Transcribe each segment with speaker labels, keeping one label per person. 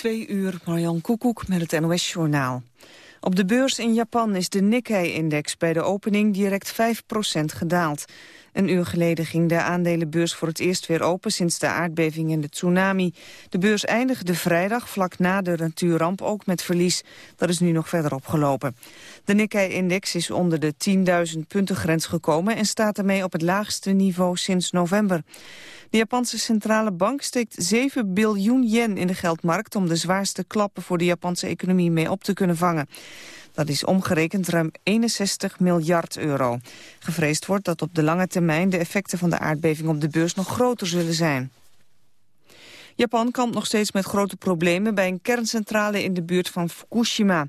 Speaker 1: Twee uur, Marjan Koekoek met het NOS-journaal. Op de beurs in Japan is de Nikkei-index bij de opening direct 5% gedaald. Een uur geleden ging de aandelenbeurs voor het eerst weer open sinds de aardbeving en de tsunami. De beurs eindigde vrijdag vlak na de natuurramp ook met verlies. Dat is nu nog verder opgelopen. De Nikkei-index is onder de 10.000 punten grens gekomen en staat ermee op het laagste niveau sinds november. De Japanse centrale bank steekt 7 biljoen yen in de geldmarkt... om de zwaarste klappen voor de Japanse economie mee op te kunnen vangen. Dat is omgerekend ruim 61 miljard euro. Gevreesd wordt dat op de lange termijn de effecten van de aardbeving op de beurs nog groter zullen zijn. Japan kampt nog steeds met grote problemen bij een kerncentrale in de buurt van Fukushima.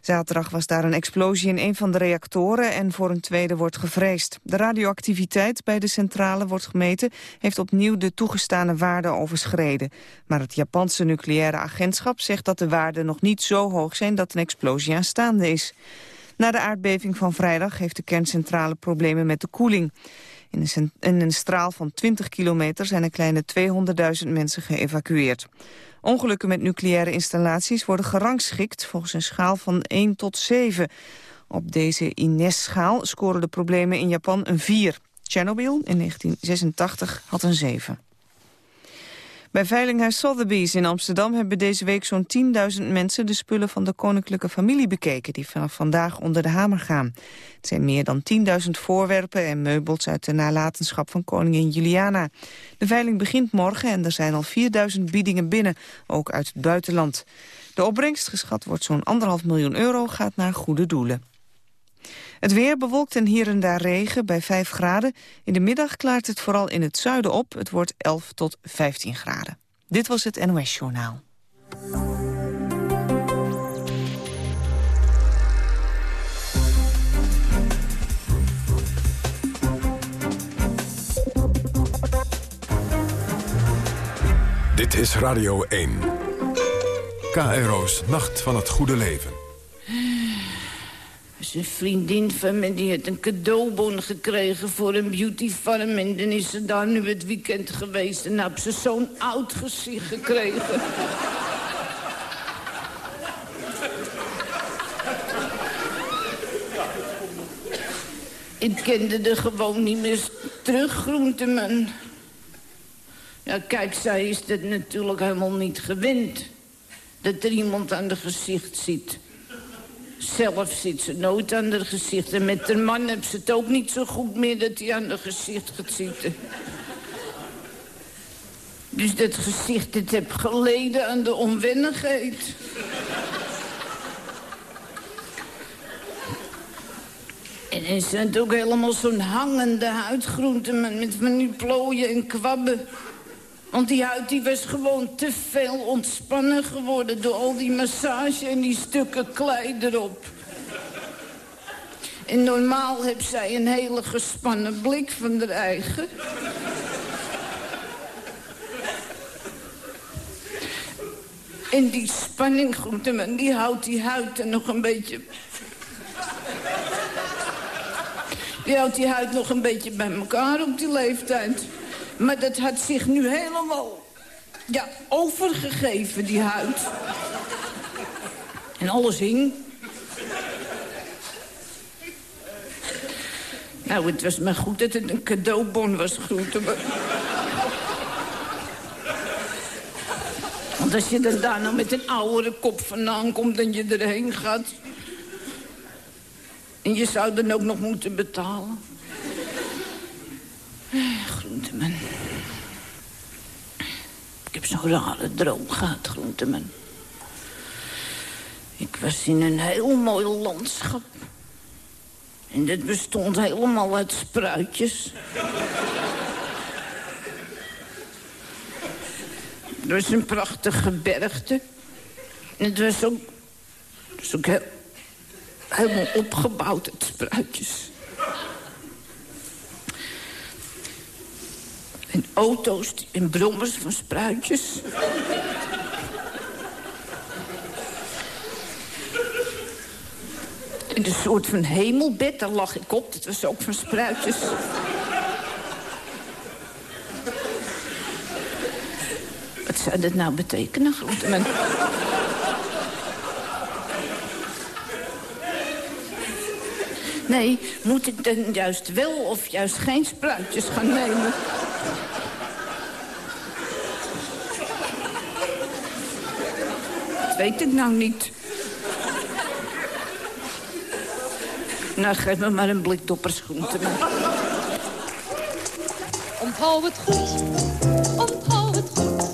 Speaker 1: Zaterdag was daar een explosie in een van de reactoren en voor een tweede wordt gevreesd. De radioactiviteit bij de centrale wordt gemeten heeft opnieuw de toegestane waarde overschreden. Maar het Japanse nucleaire agentschap zegt dat de waarden nog niet zo hoog zijn dat een explosie aanstaande is. Na de aardbeving van vrijdag heeft de kerncentrale problemen met de koeling. In een, straal van 20 kilometer zijn een kleine 200.000 mensen geëvacueerd. Ongelukken met nucleaire installaties worden gerangschikt volgens een schaal van 1 tot 7. Op deze INES-schaal scoren de problemen in Japan een 4. Chernobyl in 1986 had een 7. Bij Veilinghuis Sotheby's in Amsterdam hebben deze week zo'n 10.000 mensen de spullen van de koninklijke familie bekeken die vanaf vandaag onder de hamer gaan. Het zijn meer dan 10.000 voorwerpen en meubels uit de nalatenschap van koningin Juliana. De veiling begint morgen en er zijn al 4.000 biedingen binnen, ook uit het buitenland. De opbrengst, geschat wordt zo'n anderhalf miljoen euro, gaat naar goede doelen. Het weer bewolkt en hier en daar regen bij 5 graden. In de middag klaart het vooral in het zuiden op. Het wordt 11 tot 15 graden. Dit was het NOS Journaal.
Speaker 2: Dit is Radio 1. KRO's Nacht van het Goede Leven
Speaker 3: is een vriendin van me die heeft een cadeaubon gekregen voor een beauty farm. En dan is ze daar nu het weekend geweest en heb ze zo'n oud gezicht gekregen. Ik kende er gewoon niet meer terug, groenteman. Ja, kijk, zij is het natuurlijk helemaal niet gewend. Dat er iemand aan de gezicht ziet. Zelf zit ze nooit aan haar gezicht. En met haar man heeft ze het ook niet zo goed meer dat hij aan haar gezicht gaat zitten. Dus dat gezicht, het heb geleden aan de onwennigheid. En hij zijn ook helemaal zo'n hangende huidgroente met van die plooien en kwabben. Want die huid die was gewoon te veel ontspannen geworden... door al die massage en die stukken klei erop. En normaal heeft zij een hele gespannen blik van haar eigen. En die spanning, groenteman, die houdt die huid er nog een beetje... Die houdt die huid nog een beetje bij elkaar op die leeftijd. Maar dat had zich nu helemaal ja, overgegeven, die huid. En alles hing. Nou, het was maar goed dat het een cadeaubon was, groente. Want als je er daar nou met een oudere kop vandaan komt en je erheen gaat... en je zou dan ook nog moeten betalen... Groenteman. Ik heb zo'n rare droom gehad, Groenteman. Ik was in een heel mooi landschap. En dit bestond helemaal uit spruitjes. Er was een prachtige bergte. En het was ook, het ook heel, helemaal opgebouwd uit spruitjes. En auto's en brommers van spruitjes. In een soort van hemelbed, daar lag ik op. Dat was ook van spruitjes. zou dat nou betekenen? Nee, moet ik dan juist wel of juist geen spruitjes gaan nemen? Weet ik nou niet. Nou, geef me maar een blik doppersgroente.
Speaker 4: Onthoud het goed, onthoud het goed.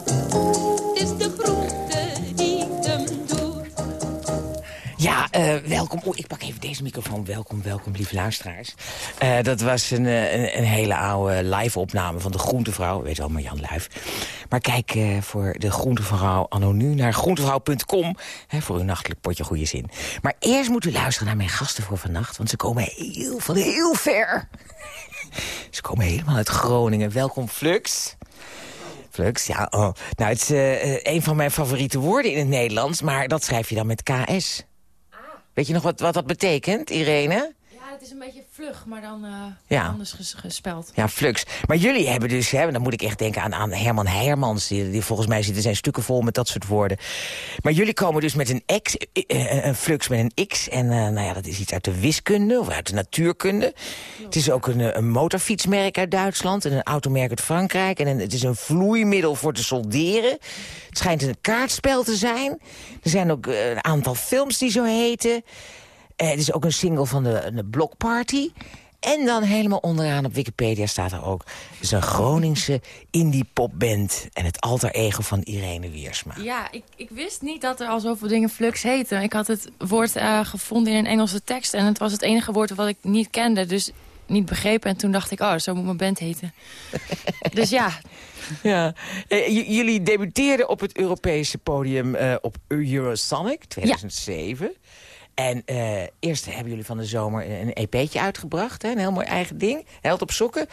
Speaker 5: Eh, welkom. Oeh, ik pak even deze microfoon. Welkom, welkom, lieve luisteraars. Eh, dat was een, eh, een, een hele oude live-opname van de Groentevrouw. Weet wel, Jan Luif. Maar kijk voor de Groentevrouw anno nu naar groentevrouw.com... Voor uw nachtelijk potje goede zin. Maar eerst moet u luisteren naar mijn gasten voor vannacht... want ze komen heel, van heel ver. ze komen helemaal uit Groningen. Welkom, Flux. Flux, ja. Oh. Nou, het is een van mijn favoriete woorden in het Nederlands... maar dat schrijf je dan met KS. Weet je nog wat, wat dat betekent, Irene?
Speaker 6: Het is een beetje vlug, maar dan eh,
Speaker 5: Ja.
Speaker 6: anders ges- gespeld.
Speaker 5: Ja, Flux. Maar jullie hebben dus, hè, dan moet ik echt denken aan, aan Herman Hermans. Die, die volgens mij zitten zijn stukken vol met dat soort woorden. Maar jullie komen dus met een X, eh, eh, een Flux met een X. En nou ja, dat is iets uit de wiskunde of uit de natuurkunde. Het is ook een, een motorfietsmerk uit Duitsland en een automerk uit Frankrijk. En een, het is een vloeimiddel voor te solderen. Het schijnt een kaartspel te zijn. Er zijn ook een aantal films die zo heten. Eh, het is ook een single van de, de Block Party. En dan helemaal onderaan op Wikipedia staat er ook... Het is een Groningse indie popband en het alter ego van Irene Wiersma.
Speaker 6: Ja, ik, ik wist niet dat er al zoveel dingen flux heten. Ik had het woord eh, gevonden in een Engelse tekst... en het was het enige woord wat ik niet kende, dus niet begrepen. En toen dacht ik, oh, zo moet mijn band heten. dus ja,
Speaker 5: Ja. Eh, jullie debuteerden op het Europese podium op Eurosonic 2007. En eh, eerst hebben jullie van de zomer een EP'tje uitgebracht. Hè? Een heel mooi eigen ding. Held op sokken.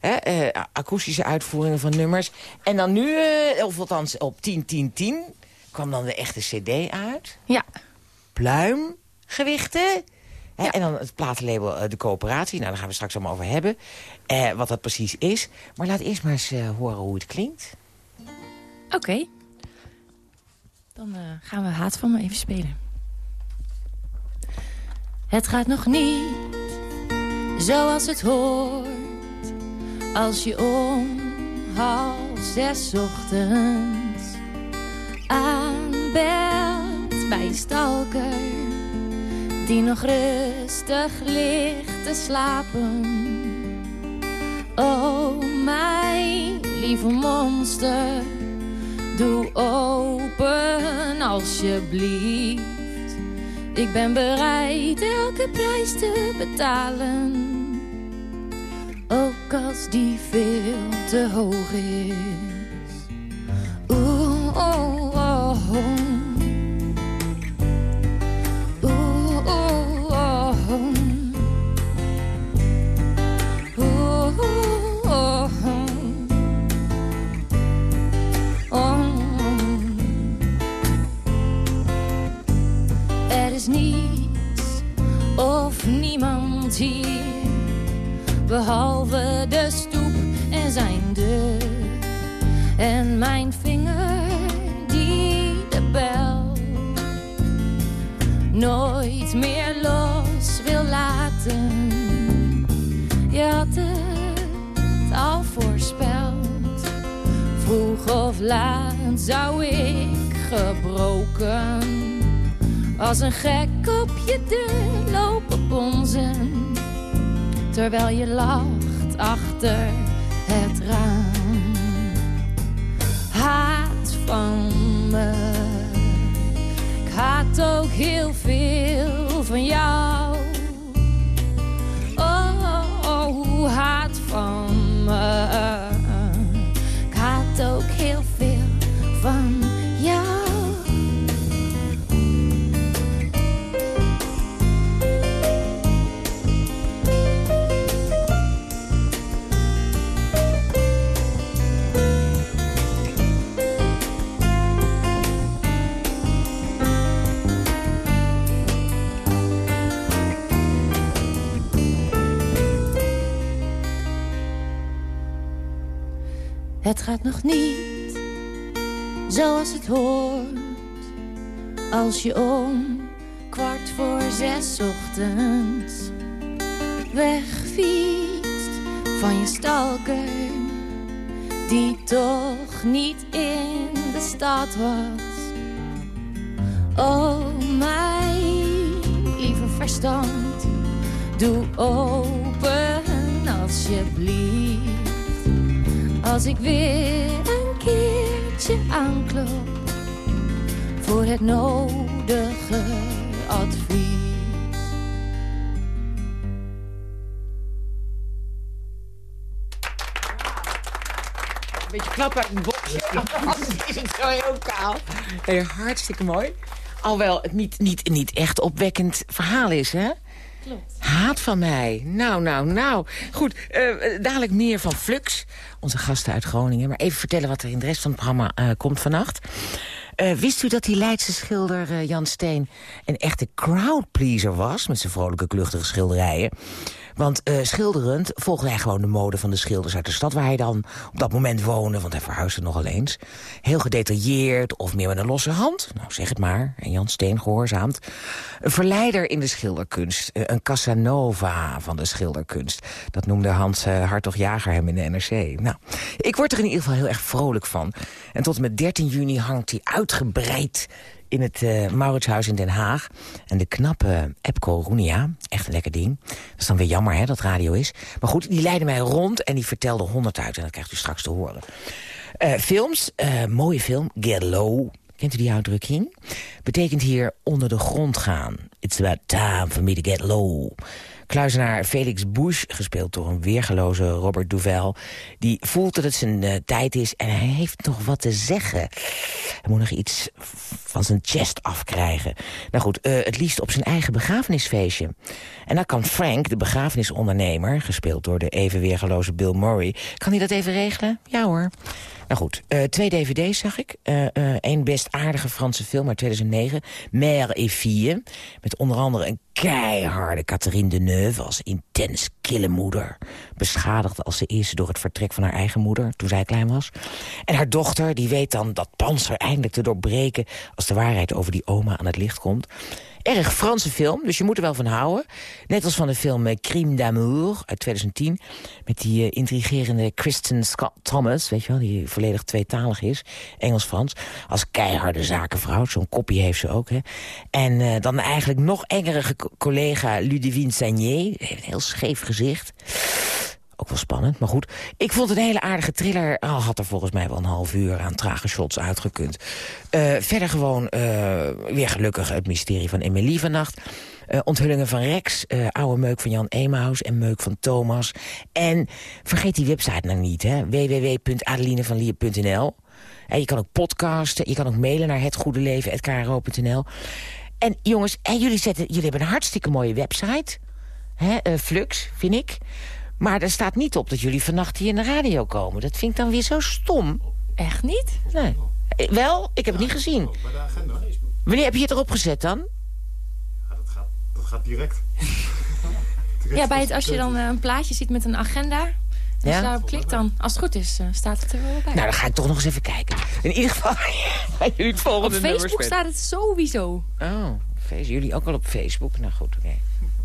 Speaker 5: Hè? eh, akoestische uitvoeringen van nummers. En dan nu, eh, of althans op 10-10-10, kwam dan de echte cd uit.
Speaker 6: ja.
Speaker 5: Pluimgewichten. Hè?
Speaker 6: Ja.
Speaker 5: En dan het platenlabel De Coöperatie. Nou, daar gaan we straks allemaal over hebben. wat dat precies is. Maar laat eerst maar eens horen hoe het klinkt.
Speaker 6: Oké. Dan gaan we Haat van me even spelen. Het gaat nog niet zoals het hoort. Als je om half zes ochtends aanbelt bij je stalker. Die nog rustig ligt te slapen. Oh, mijn lieve monster. Doe open alsjeblieft. Ik ben bereid elke prijs te betalen. Ook als die veel te hoog is. Behalve de stoep en zijn deur. En mijn vinger die de bel nooit meer los wil laten. Je had het al voorspeld. Vroeg of laat zou ik gebroken als een gek op je deur lopen bonzen. Terwijl je lacht achter het raam. Haat van me. Ik haat ook heel veel van jou. Nog niet zoals het hoort. Als je om kwart voor zes ochtends wegfietst van je stalker, die toch niet in de stad was. Oh, mijn lieve verstand, doe open alsjeblieft. Als ik weer een keertje aanklop voor het nodige advies.
Speaker 5: Een beetje klap uit een boxje. Anders is het zo heel kaal. Nee, hartstikke mooi. Alhoewel het niet, niet, niet echt opwekkend verhaal is, hè? Haat van mij. Nou, nou, nou. Goed, eh, dadelijk meer van Flux. Onze gasten uit Groningen. Maar even vertellen wat er in de rest van het programma eh, komt vannacht. Eh, wist u dat die Leidse schilder Jan Steen een echte crowdpleaser was... met zijn vrolijke, kluchtige schilderijen? Want eh, schilderend volgde hij gewoon de mode van de schilders uit de stad... waar hij dan op dat moment woonde, want hij verhuisde nogal eens. Heel gedetailleerd of meer met een losse hand. Nou, zeg het maar. En Jan Steen gehoorzaamt. Een verleider in de schilderkunst. eh, een Casanova van de schilderkunst. Dat noemde Hans eh, Hartog-Jager hem in de NRC. Nou, ik word er in ieder geval heel erg vrolijk van. En tot en met 13 juni hangt hij uitgebreid in het eh Mauritshuis in Den Haag. En de knappe Epco Roenia, echt een lekker ding. Dat is dan weer jammer hè, dat radio is. Maar goed, die leidde mij rond en die vertelde honderd uit. En dat krijgt u straks te horen. Eh, films, eh, mooie film, Get Low. Kent u die uitdrukking? Betekent hier onder de grond gaan. It's about time for me to get low. Kluizenaar Felix Bush, gespeeld door een weergeloze Robert Duvel... die voelt dat het zijn eh, tijd is en hij heeft nog wat te zeggen. Hij moet nog iets van zijn chest afkrijgen. Nou goed, eh, het liefst op zijn eigen begrafenisfeestje. En dan kan Frank, de begrafenisondernemer... gespeeld door de even weergeloze Bill Murray... kan hij dat even regelen? Ja hoor. Nou goed, eh, twee dvd's zag ik. Eén best aardige Franse film uit 2009, Mère et Fille. Met onder andere een keiharde Catherine Deneuve als intens kille moeder. Beschadigd als ze is door het vertrek van haar eigen moeder toen zij klein was. En haar dochter, die weet dan dat panzer eindelijk te doorbreken... als de waarheid over die oma aan het licht komt. Erg Franse film, dus je moet er wel van houden. Net als van de film eh, Crime d'amour uit 2010. Met die eh, intrigerende Kristen Scott Thomas, weet je wel, die volledig tweetalig is. Engels-Frans. Als keiharde zakenvrouw, zo'n kopie heeft ze ook. Hè. En eh, dan eigenlijk nog engere ge- collega Ludivine. Die heeft een heel scheef gezicht. Ook wel spannend, maar goed. Ik vond het een hele aardige thriller. Al had er volgens mij wel een half uur aan trage shots uitgekund. Eh, verder gewoon eh, weer gelukkig het mysterie van Emily vannacht. Eh, onthullingen van Rex, oude meuk van Jan Emaus en meuk van Thomas. En vergeet die website nou niet, hè? www.adelinevanlier.nl En je kan ook podcasten, je kan ook mailen naar hetgoedeleven.kro.nl. En jongens, en jullie, zetten, jullie hebben een hartstikke mooie website. Hè, Flux, vind ik. Maar er staat niet op dat jullie vannacht hier in de radio komen. Dat vind ik dan weer zo stom.
Speaker 6: Echt niet?
Speaker 5: Nee. Eh, Wel, ik heb het niet gezien.
Speaker 7: Bij de agenda.
Speaker 5: Wanneer heb je het erop gezet dan?
Speaker 7: Ja, dat gaat, dat gaat direct.
Speaker 6: Ja, bij het, als je dan eh, een plaatje ziet met een agenda... Als
Speaker 5: Ja?
Speaker 6: je daarop klikt dan, als het goed is, eh, staat het er wel bij.
Speaker 5: Nou, dan ga ik toch nog eens even kijken. In ieder geval jullie het
Speaker 6: op
Speaker 5: volgende nummer
Speaker 6: Facebook staat het sowieso.
Speaker 5: Oh, jullie ook al op Facebook? Nou goed, oké.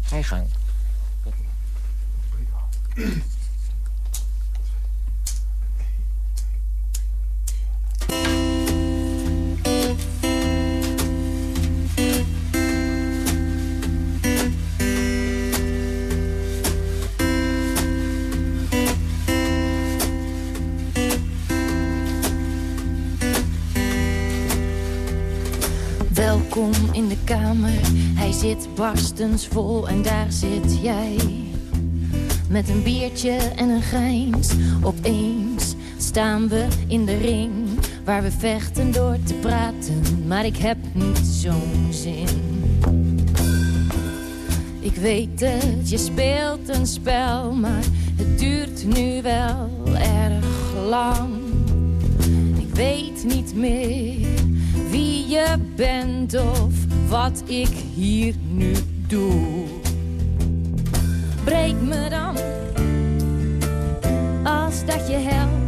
Speaker 5: Ga je gang.
Speaker 6: Welkom in de kamer, hij zit barstens vol en daar zit jij. Met een biertje en een grijns, opeens staan we in de ring. Waar we vechten door te praten, maar ik heb niet zo'n zin. Ik weet het, je speelt een spel, maar het duurt nu wel erg lang. Ik weet niet meer wie je bent of wat ik hier nu doe. Breek me dan als dat je helpt.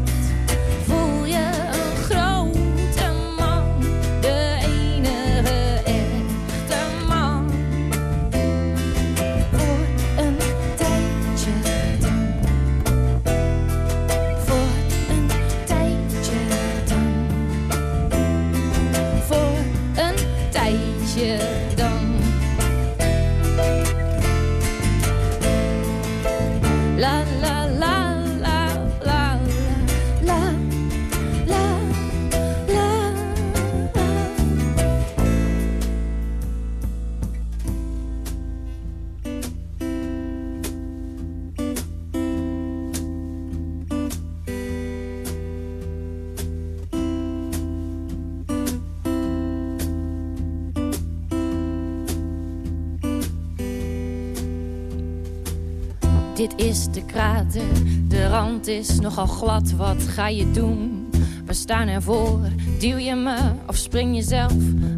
Speaker 6: Is de krater, de rand is nogal glad, wat ga je doen? We staan ervoor, duw je me of spring je zelf?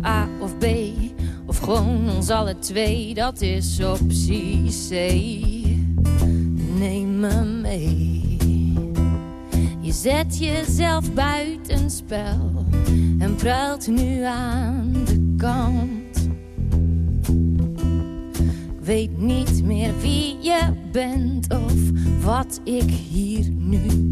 Speaker 6: A of B, of gewoon ons alle twee, dat is optie C. Neem me mee. Je zet jezelf buitenspel en pruilt nu aan de kant. Weet niet meer wie je bent of wat ik hier nu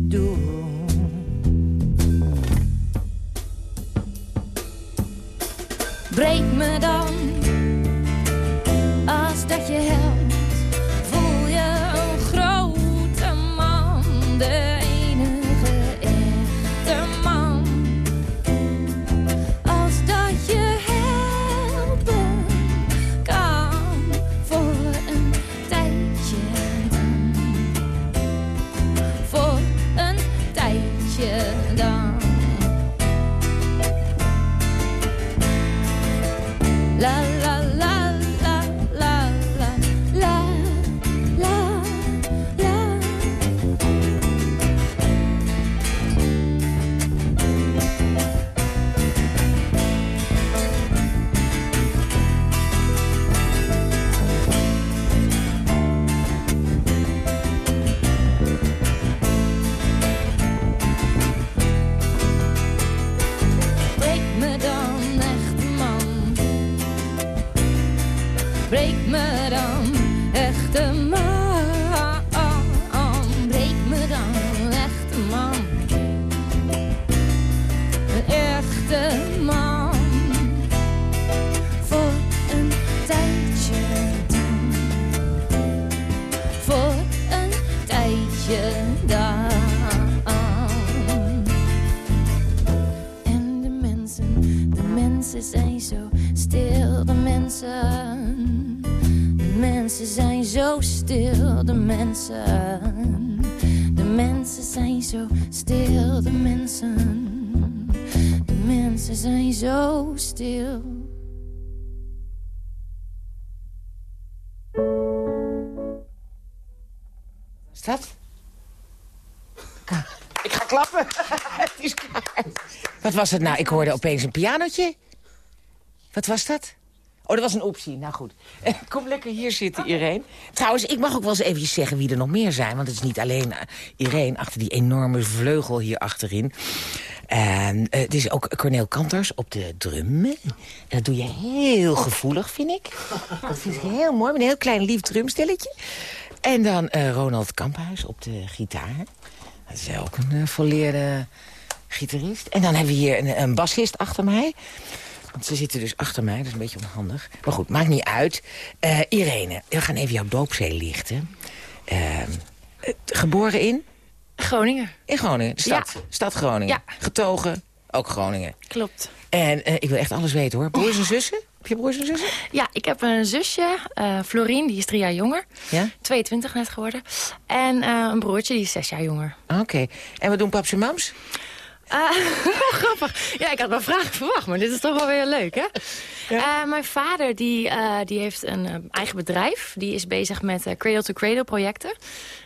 Speaker 5: was het nou? Ik hoorde opeens een pianotje. Wat was dat? Oh, dat was een optie. Nou goed. Kom lekker hier zitten, Irene. Trouwens, ik mag ook wel eens eventjes zeggen wie er nog meer zijn. Want het is niet alleen eh, Irene achter die enorme vleugel hier achterin. En eh, het is ook Corneel Kanters op de drum. En dat doe je heel gevoelig, vind ik. Dat vind ik heel mooi, met een heel klein lief drumstelletje. En dan eh, Ronald Kamphuis op de gitaar. Dat is ook een eh, volleerde gitarist. En dan hebben we hier een, een bassist achter mij. Want ze zitten dus achter mij, dat is een beetje onhandig. Maar goed, maakt niet uit. Eh, Irene, we gaan even jouw doopzee lichten. Eh, geboren in?
Speaker 6: Groningen.
Speaker 5: In Groningen, de stad.
Speaker 6: Ja.
Speaker 5: Stad Groningen.
Speaker 6: Ja.
Speaker 5: Getogen, ook Groningen.
Speaker 6: Klopt.
Speaker 5: En eh, ik wil echt alles weten hoor. Broers en zussen? Heb je broers en zussen?
Speaker 6: Ja, ik heb een zusje, Florien, die is drie jaar jonger.
Speaker 5: Ja?
Speaker 6: 22 net geworden. En een broertje, die is zes jaar jonger.
Speaker 5: Oké. En wat doen paps en mams?
Speaker 6: Eh, grappig. Ja, ik had wel vragen verwacht, maar dit is toch wel weer leuk, hè? Eh, mijn vader die, eh, die heeft een eh, eigen bedrijf. Die is bezig met eh, cradle-to-cradle projecten.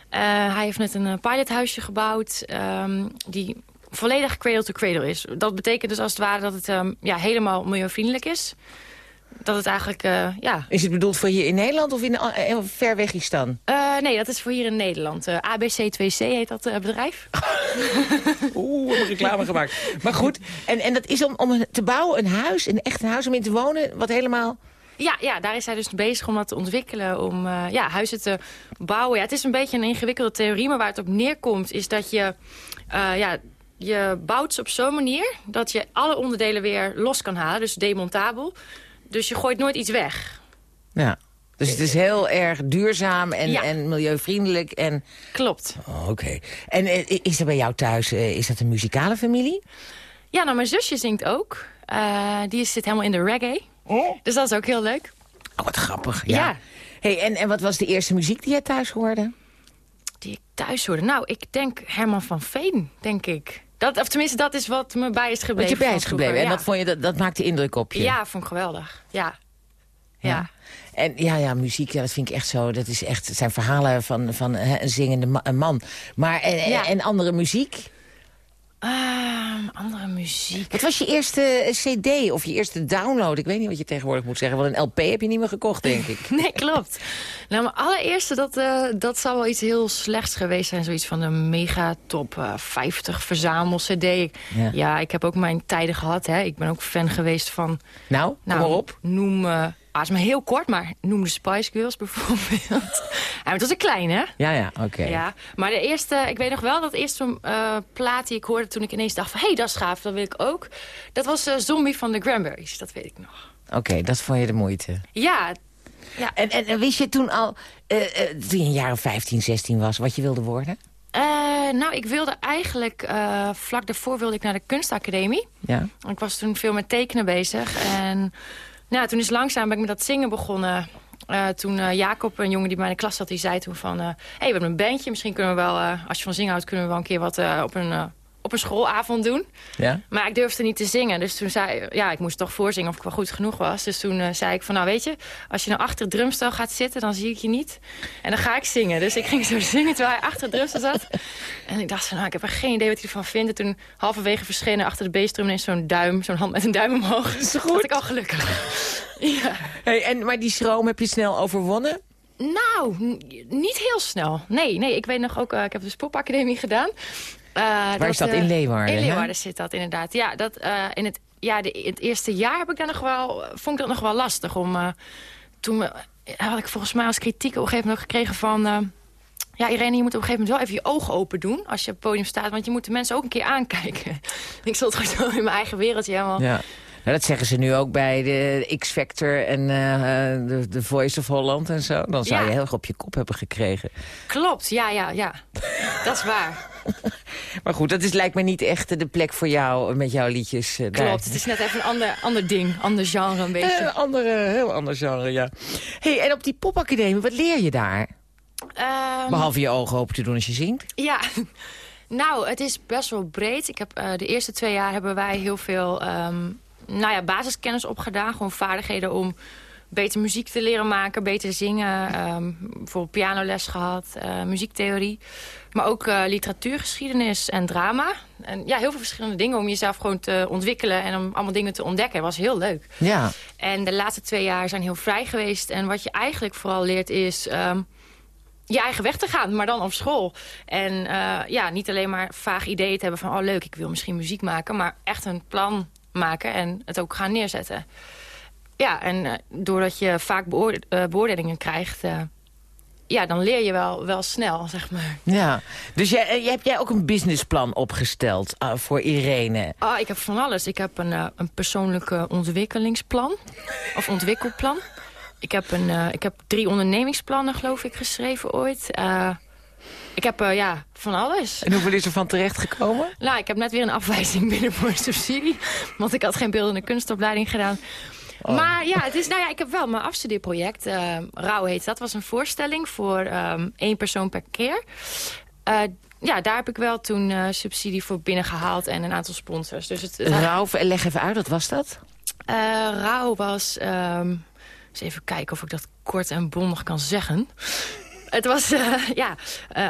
Speaker 6: Eh, hij heeft net een pilothuisje gebouwd ehm, die volledig cradle-to-cradle is. Dat betekent dus als het ware dat het ehm, ja, helemaal milieuvriendelijk is. Dat het eigenlijk, eh, ja...
Speaker 5: Is het bedoeld voor hier in Nederland of in eh, ver Wegistan?
Speaker 6: Eh, nee, dat is voor hier in Nederland. Eh, ABC2C heet dat eh, bedrijf.
Speaker 5: Oeh, hebben reclame gemaakt. Maar goed, en, en dat is om, om te bouwen, een huis, een echt een huis om in te wonen, wat helemaal...
Speaker 6: Ja, ja, daar is hij dus bezig om dat te ontwikkelen, om eh, ja, huizen te bouwen. Ja, het is een beetje een ingewikkelde theorie, maar waar het op neerkomt is dat je, eh, ja, je bouwt ze op zo'n manier dat je alle onderdelen weer los kan halen, dus demontabel. Dus je gooit nooit iets weg.
Speaker 5: Ja. Dus het is heel erg duurzaam en,
Speaker 6: Ja.
Speaker 5: en milieuvriendelijk. En...
Speaker 6: Klopt.
Speaker 5: Oh, Oké. En eh, is er bij jou thuis, eh, is dat een muzikale familie?
Speaker 6: Ja, nou, mijn zusje zingt ook. Eh, die zit helemaal in de reggae. Dus dat is ook heel leuk.
Speaker 5: Oh, wat grappig. Ja.
Speaker 6: Ja.
Speaker 5: Hey, en, en wat was de eerste muziek die jij thuis hoorde?
Speaker 6: Die ik thuis hoorde. Nou, ik denk Herman van Veen, denk ik. Dat, of tenminste, dat is wat me bij is gebleven.
Speaker 5: Wat je bij is gebleven. En dat, vond je, dat, dat maakte indruk op je?
Speaker 6: Ja, vond ik geweldig. Ja.
Speaker 8: Ja.
Speaker 5: En ja, ja, muziek, ja, dat vind ik echt zo. Dat is echt, het zijn verhalen van, van hè, een zingende ma- een man. Maar en, en-
Speaker 8: Ja.
Speaker 5: en andere muziek?
Speaker 8: Ehm, andere muziek.
Speaker 5: Wat was je eerste eh, cd of je eerste download? Ik weet niet wat je tegenwoordig moet zeggen. Want een LP heb je niet meer gekocht, denk ik.
Speaker 8: Nee, klopt. Nou, mijn allereerste, dat, eh, dat zal wel iets heel slechts geweest zijn. Zoiets van een mega top eh, 50 verzamel cd.
Speaker 5: Ja.
Speaker 8: Ja. ik heb ook mijn tijden gehad. Hè. Ik ben ook fan geweest van...
Speaker 5: Nou, kom
Speaker 8: Nou,
Speaker 5: maar op.
Speaker 8: Noem... ah, het is maar heel kort, maar noem de Spice Girls bijvoorbeeld. ja, maar het was een klein, hè?
Speaker 5: Ja, ja, oké.
Speaker 8: Ja, maar de eerste, ik weet nog wel dat eerste eh, plaat die ik hoorde toen ik ineens dacht van... hé, hey, dat is gaaf, dat wil ik ook. Dat was eh, Zombie van de Cranberries, dat weet ik nog.
Speaker 5: Oké, dat vond je de moeite.
Speaker 8: Ja,
Speaker 5: En, en, en wist je toen al, eh, toen je een jaar of 15, 16 was, wat je wilde worden?
Speaker 8: nou, ik wilde eigenlijk... vlak daarvoor wilde ik naar de kunstacademie.
Speaker 5: Ja.
Speaker 8: Ik was toen veel met tekenen bezig. En nou, toen is langzaam ben ik met dat zingen begonnen. Eh, toen eh, Jacob, een jongen die bij mij in de klas zat, die zei toen van... eh hey, we hebben een bandje, misschien kunnen we wel... als je van zingen houdt, kunnen we wel een keer wat op, een, op een schoolavond doen.
Speaker 5: Ja?
Speaker 8: Maar ik durfde niet te zingen. Dus toen zei ja, ik moest toch voorzingen of ik wel goed genoeg was. Dus toen eh, zei ik van, nou weet je, als je nou achter het drumstel gaat zitten, dan zie ik je niet. En dan ga ik zingen. Dus ik ging zo zingen terwijl hij achter het drumstel zat. En ik dacht van, nou, ik heb er geen idee wat hij ervan vindt. En toen halverwege verschenen achter de bassdrum ineens zo'n duim, zo'n hand met een duim omhoog. Dat is goed. ik al gelukkig. ja.
Speaker 5: Hey, en, maar die schroom heb je snel overwonnen?
Speaker 8: Nou, niet heel snel. Nee, nee, ik weet nog ook, eh, ik heb de popacademie gedaan. Eh,
Speaker 5: Waar is dat?
Speaker 8: eh,
Speaker 5: In Leeuwarden,
Speaker 8: In? Leeuwarden zit dat inderdaad. Ja, dat, eh, in het, ja de, in het eerste jaar heb ik daar nog wel, vond ik dat nog wel lastig. Om, toen had ik volgens mij als kritiek op een gegeven moment gekregen van... ja, Irene, je moet op een gegeven moment wel even je ogen open doen als je op het podium staat. Want je moet de mensen ook een keer aankijken. ik zat gewoon zo in mijn eigen wereldje helemaal.
Speaker 5: Ja. Nou, dat zeggen ze nu ook bij de X-Factor en eh, de, de Voice of Holland en zo. Dan zou
Speaker 8: Ja.
Speaker 5: je heel erg op je kop hebben gekregen.
Speaker 8: Klopt, ja, ja, ja. dat is waar.
Speaker 5: Maar goed, dat is, lijkt me niet echt de plek voor jou met jouw liedjes. eh, daar.
Speaker 8: Klopt, het is net even een ander, ander ding, ander genre een beetje.
Speaker 5: Een andere, heel ander genre, ja. hey, en op die popacademie, wat leer je daar?
Speaker 8: Ehm,
Speaker 5: Behalve je ogen open te doen als je zingt.
Speaker 8: Ja, nou, het is best wel breed. Ik heb, eh, de eerste twee jaar hebben wij heel veel ehm, nou ja, basiskennis opgedaan. Gewoon vaardigheden om beter muziek te leren maken, beter zingen. ehm, bijvoorbeeld pianoles gehad, eh, muziektheorie. Maar ook eh, literatuurgeschiedenis en drama. En ja, heel veel verschillende dingen om jezelf gewoon te ontwikkelen... en om allemaal dingen te ontdekken. was heel leuk.
Speaker 5: Ja.
Speaker 8: En de laatste twee jaar zijn heel vrij geweest. En wat je eigenlijk vooral leert is... ehm, je eigen weg te gaan, maar dan op school. En eh, ja, niet alleen maar vaag ideeën te hebben van... oh leuk, ik wil misschien muziek maken... maar echt een plan maken en het ook gaan neerzetten. Ja, en eh, doordat je vaak beoorde- beoordelingen krijgt... eh, ja, dan leer je wel, wel snel, zeg maar.
Speaker 5: ja. Dus jij, eh, heb jij ook een businessplan opgesteld ah, voor Irene?
Speaker 8: Ah, ik heb van alles. Ik heb een, eh, een persoonlijke ontwikkelingsplan. Of ontwikkelplan. Ik heb, een, eh, ik heb drie ondernemingsplannen, geloof ik, geschreven ooit. Eh, ik heb, eh, ja, van alles.
Speaker 5: En hoeveel is er van terechtgekomen?
Speaker 8: Nou, ik heb net weer een afwijzing binnen voor een subsidie. Want ik had geen beeldende kunstopleiding gedaan. Maar ja, het is, nou ja, ik heb wel mijn afstudeerproject. eh Rauw heet dat. was een voorstelling voor ehm, één persoon per keer. Eh, ja, daar heb ik wel toen eh, subsidie voor binnengehaald en een aantal sponsors. Dus het, het,
Speaker 5: Rauw, leg even uit, wat was dat?
Speaker 8: Rauw was... ehm, eens even kijken of ik dat kort en bondig kan zeggen. Het was, ja,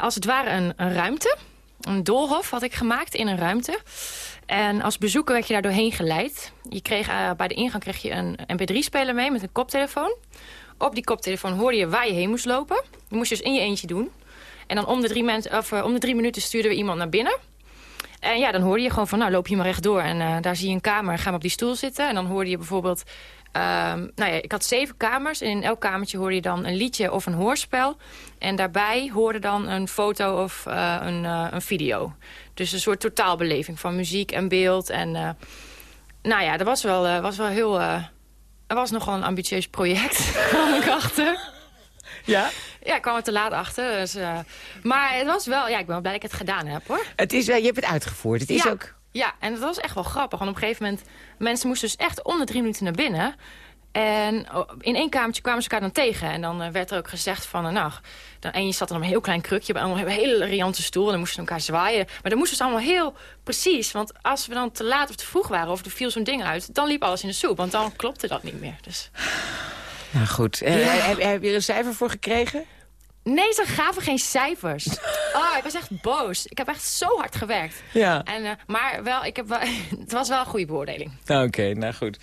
Speaker 8: als het ware een, een ruimte. Een doolhof had ik gemaakt in een ruimte. En als bezoeker werd je daar doorheen geleid. Je kreeg, eh, bij de ingang kreeg je een mp3-speler mee met een koptelefoon. Op die koptelefoon hoorde je waar je heen moest lopen. Die moest je dus in je eentje doen. En dan om de drie, of, eh, om de minuten stuurden we iemand naar binnen. En ja, dan hoorde je gewoon van, nou, loop hier maar rechtdoor. En eh, daar zie je een kamer, ga maar op die stoel zitten. En dan hoorde je bijvoorbeeld... ehm, nou ja, ik had zeven kamers. En in elk kamertje hoorde je dan een liedje of een hoorspel. En daarbij hoorde dan een foto of eh, een, eh, een video. Dus een soort totaalbeleving van muziek en beeld. En eh, nou ja, dat was wel, was wel heel... het was nogal een ambitieus project, kwam ik achter.
Speaker 5: Ja?
Speaker 8: Ja, ik kwam er te laat achter. Dus, maar het was wel... Ja, ik ben wel blij dat ik het gedaan heb, hoor.
Speaker 5: Het is, je hebt het uitgevoerd. Het is
Speaker 8: ja,
Speaker 5: ook...
Speaker 8: ja, en dat was echt wel grappig. Want op een gegeven moment... Mensen moesten dus echt om de drie minuten naar binnen. En oh, in één kamertje kwamen ze elkaar dan tegen. En dan eh, werd er ook gezegd van... eh, nou, dan, en je zat dan op een heel klein krukje... bij allemaal een hele riante stoel. En dan moesten ze elkaar zwaaien. Maar dan moesten ze allemaal heel precies. Want als we dan te laat of te vroeg waren... of er viel zo'n ding uit... dan liep alles in de soep. Want dan klopte dat niet meer. Dus
Speaker 5: Nou goed, Eh, heb, heb je er een cijfer voor gekregen?
Speaker 8: Nee, ze gaven geen cijfers. Oh, ik was echt boos. Ik heb echt zo hard gewerkt.
Speaker 5: Ja.
Speaker 8: En, eh, maar wel, ik heb wel, het was wel een goede beoordeling.
Speaker 5: Oké, nou goed.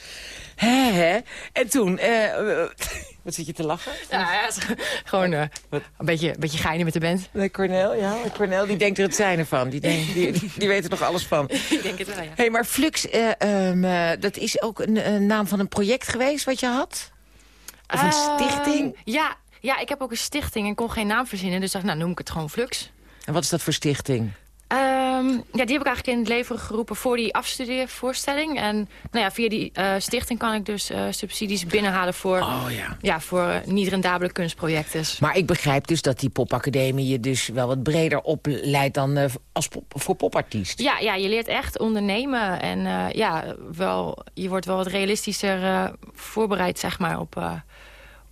Speaker 5: Hè, hè? En toen, eh, wat zit je te lachen?
Speaker 8: Ja, ja gewoon eh, een beetje, een beetje geinen met de band.
Speaker 5: Nee, Cornel, ja. Cornel, die denkt er het zijne van. Die, denkt, die, die, die weet er nog alles van.
Speaker 8: ik denk het wel, ja.
Speaker 5: hey, maar Flux, eh, ehm, eh, dat is ook een, een naam van een project geweest wat je had? Of een
Speaker 8: Ehm,
Speaker 5: stichting?
Speaker 8: Ja, ja, ik heb ook een stichting en kon geen naam verzinnen. Dus dacht, nou, noem ik het gewoon Flux.
Speaker 5: En wat is dat voor stichting?
Speaker 8: Ehm, ja, die heb ik eigenlijk in het leven geroepen voor die afstudeervoorstelling. En nou ja, via die eh, stichting kan ik dus eh, subsidies binnenhalen voor,
Speaker 5: Oh ja.
Speaker 8: ja, voor eh, niet rendabele kunstprojecten.
Speaker 5: Maar ik begrijp dus dat die popacademie je dus wel wat breder opleidt dan als pop, voor popartiest.
Speaker 8: Ja, ja, je leert echt ondernemen. En ja, wel, je wordt wel wat realistischer voorbereid zeg maar, op,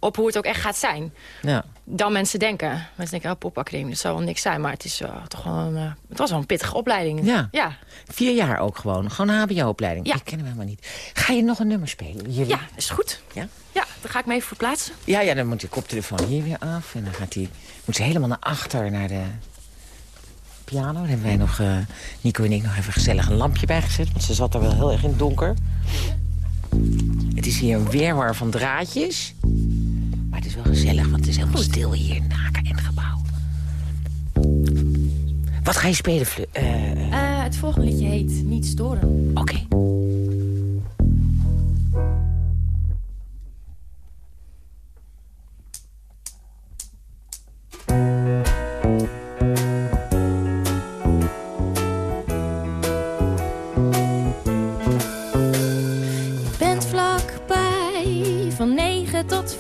Speaker 8: op hoe het ook echt gaat zijn.
Speaker 5: Ja.
Speaker 8: Dan mensen denken. Mensen denken, oh, popacademie, dat zal wel niks zijn. Maar het, is, eh, toch wel een, eh, het was wel een pittige opleiding.
Speaker 5: Ja.
Speaker 8: Ja,
Speaker 5: Vier jaar ook gewoon. Gewoon een hbo-opleiding.
Speaker 8: Ja.
Speaker 5: Ik ken hem helemaal niet. Ga je nog een nummer spelen? Jullie?
Speaker 8: ja is goed.
Speaker 5: Ja?
Speaker 8: Ja, dan ga ik me even verplaatsen.
Speaker 5: Ja, ja, dan moet de koptelefoon hier weer af. En dan gaat hij, moet ze helemaal naar achter, naar de piano. Dan hebben wij nog, eh, Nico en ik, nog even gezellig een lampje bijgezet. Want ze zat er wel heel erg in het donker. Het is hier een weerwar van draadjes. Maar het is wel gezellig, want het is helemaal stil hier in Naken en gebouw. Wat ga je spelen, Flu? Eh,
Speaker 8: Eh, het volgende liedje heet Niet storen.
Speaker 5: Oké.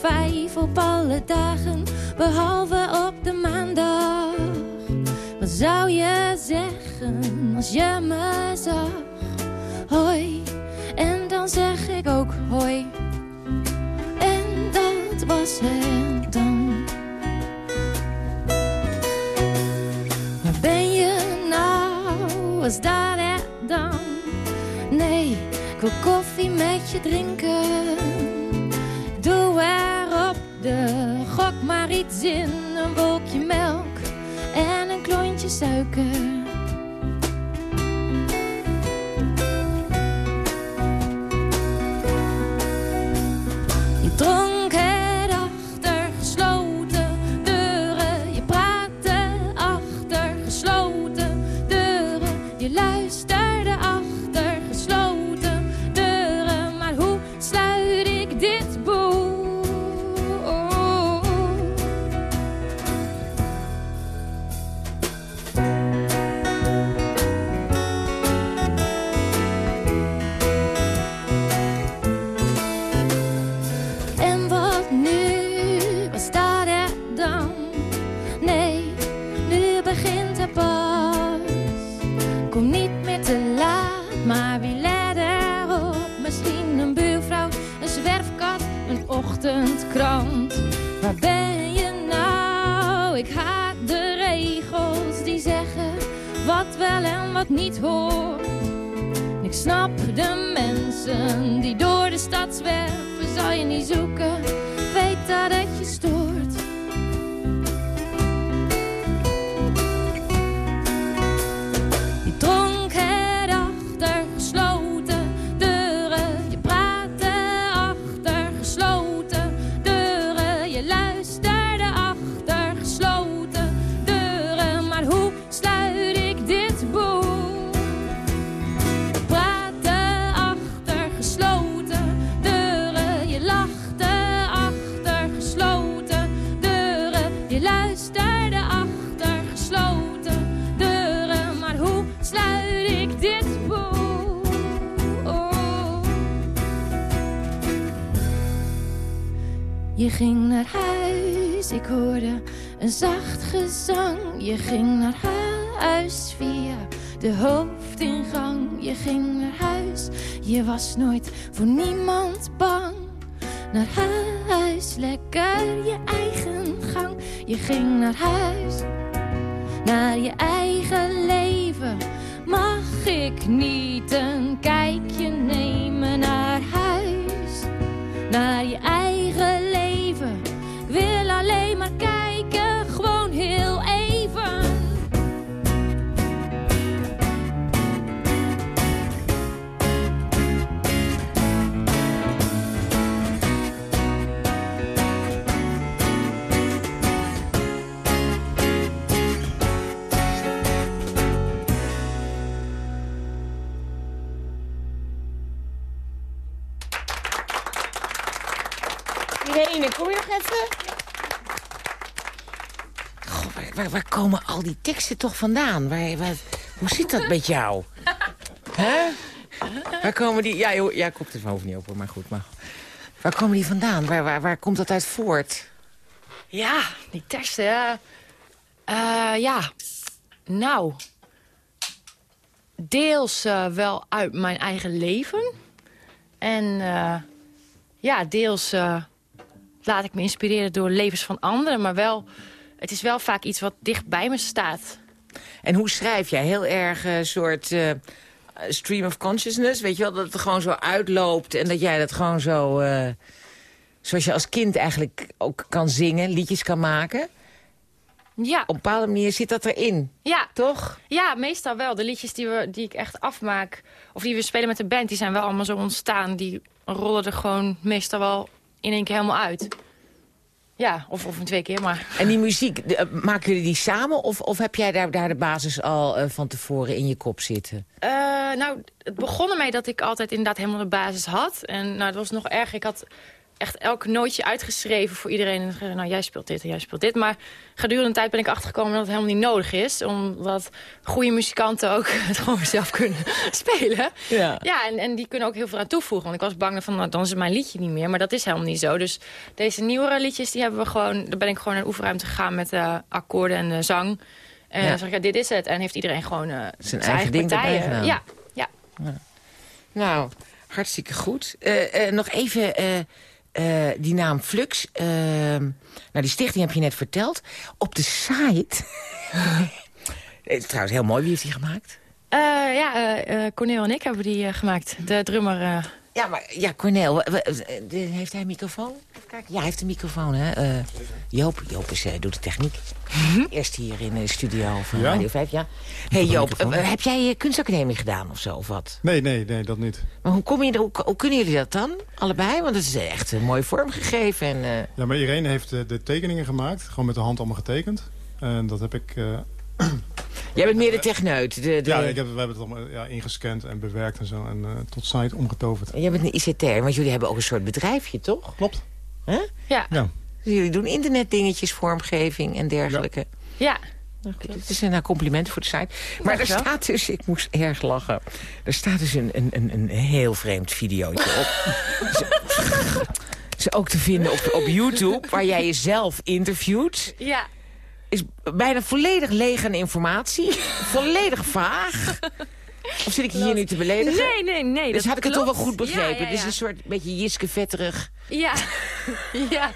Speaker 6: 9 tot 5 op alle dagen, behalve op de maandag. Wat zou je zeggen als je me zag? Hoi, en dan zeg ik ook hoi. En dat was het dan. Maar ben je nou, was dat het dan? Nee, ik wil koffie met je drinken. Doe er gok maar iets in. Een wolkje melk en een klontje suiker. Ging naar huis, ik hoorde een zacht gezang. Je ging naar huis via de hoofdingang. Je ging naar huis, je was nooit voor niemand bang. Naar huis, lekker je eigen gang. Je ging naar huis, naar je eigen leven. Mag ik niet een kijkje nemen naar huis? Naar je eigen
Speaker 5: waar, waar, komen al die teksten toch vandaan? Waar, waar- hoe zit dat met jou? Hè? Waar komen die... Ja, joh, ja koptelefoon hoeft niet open, maar goed. Waar komen die vandaan? Waar, waar, waar komt dat uit voort?
Speaker 8: Ja, die teksten, ja. Eh, ja, nou... Deels eh, wel uit mijn eigen leven. En eh, ja, deels eh, laat ik me inspireren door levens van anderen. Maar wel, het is wel vaak iets wat dicht bij me staat.
Speaker 5: En hoe schrijf jij? Heel erg een soort eh, stream of consciousness? Weet je wel, dat het er gewoon zo uitloopt... en dat jij dat gewoon zo... eh, zoals je als kind eigenlijk ook kan zingen, liedjes kan maken.
Speaker 8: Ja,
Speaker 5: Op een bepaalde manier zit dat erin,
Speaker 8: ja,
Speaker 5: toch?
Speaker 8: ja meestal wel. De liedjes die, we, die ik echt afmaak, of die we spelen met de band... die zijn wel allemaal zo ontstaan. Die rollen er gewoon meestal wel in één keer helemaal uit. Ja, of, of in twee keer, maar...
Speaker 5: En die muziek, de- eh, maken jullie die samen? Of, of heb jij daar, daar de basis al eh, van tevoren in je kop zitten?
Speaker 8: Eh, nou, het begon ermee dat ik altijd inderdaad helemaal de basis had. En nou, het was nog erg. Ik had echt elk nootje uitgeschreven voor iedereen. En nou, jij speelt dit en jij speelt dit. Maar gedurende de tijd ben ik achtergekomen dat het helemaal niet nodig is. Omdat goede muzikanten ook het gewoon zelf kunnen spelen.
Speaker 5: Ja.
Speaker 8: Ja, en, en die kunnen ook heel veel aan toevoegen. Want ik was bang van, nou, dan is het mijn liedje niet meer. Maar dat is helemaal niet zo. Dus deze nieuwere liedjes, die hebben we gewoon... Daar ben ik gewoon naar de oefenruimte gegaan met eh, akkoorden en eh, zang. En
Speaker 5: Ja.
Speaker 8: dan zeg ik, ja, dit is het. En heeft iedereen gewoon eh, zijn,
Speaker 5: eigen ding erbij
Speaker 8: partijen.
Speaker 5: gedaan.
Speaker 8: Ja, ja.
Speaker 5: Nou, hartstikke goed. Nog even eh, die naam Flux. eh, nou, die stichting heb je net verteld. Op de site... Trouwens heel mooi. Wie heeft die gemaakt?
Speaker 8: Eh, ja, Cornel en ik hebben die gemaakt. De drummer.
Speaker 5: Ja, maar ja, Cornel, heeft hij een microfoon? Even kijken. Ja, hij heeft een microfoon, hè? Eh, Joop, Joop is, eh, doet de techniek. Eerst hier in de studio van
Speaker 7: Ja?
Speaker 5: Radio 5, ja. hey, Joop, eh, heb jij kunstacademie gedaan of zo, of wat?
Speaker 7: Nee, nee, nee, dat niet.
Speaker 5: Maar hoe, kom je er, hoe, hoe kunnen jullie dat dan, allebei? Want het is echt een mooi vormgegeven. En, eh,
Speaker 7: Ja, maar Irene heeft de tekeningen gemaakt. Gewoon met de hand allemaal getekend. En dat heb ik...
Speaker 5: jij bent meer de techneut. De, de,
Speaker 7: ja, ik heb, we hebben het allemaal ja, ingescand en bewerkt en zo. En eh, tot site omgetoverd.
Speaker 5: Jij bent een ICT'er, want jullie hebben ook een soort bedrijfje, toch?
Speaker 7: Klopt.
Speaker 5: Hè?
Speaker 8: ja,
Speaker 7: Ja.
Speaker 5: Dus jullie doen internetdingetjes, vormgeving en dergelijke.
Speaker 8: ja.
Speaker 5: Het is een eh, compliment voor de site. Maar er staat dus, ik moest erg lachen. Er staat dus een, een, een, een heel vreemd videootje op. Ze- Is ook te vinden op, op YouTube, waar jij jezelf interviewt.
Speaker 8: ja.
Speaker 5: Is bijna volledig leeg aan informatie. volledig vaag. Of zit ik je hier nu te beledigen?
Speaker 8: Nee, nee, nee.
Speaker 5: Dus
Speaker 8: dat
Speaker 5: had ik het toch wel goed begrepen.
Speaker 8: Ja, ja,
Speaker 5: Het is
Speaker 8: ja.
Speaker 5: een soort beetje Jiske vetterig.
Speaker 8: Ja, ja.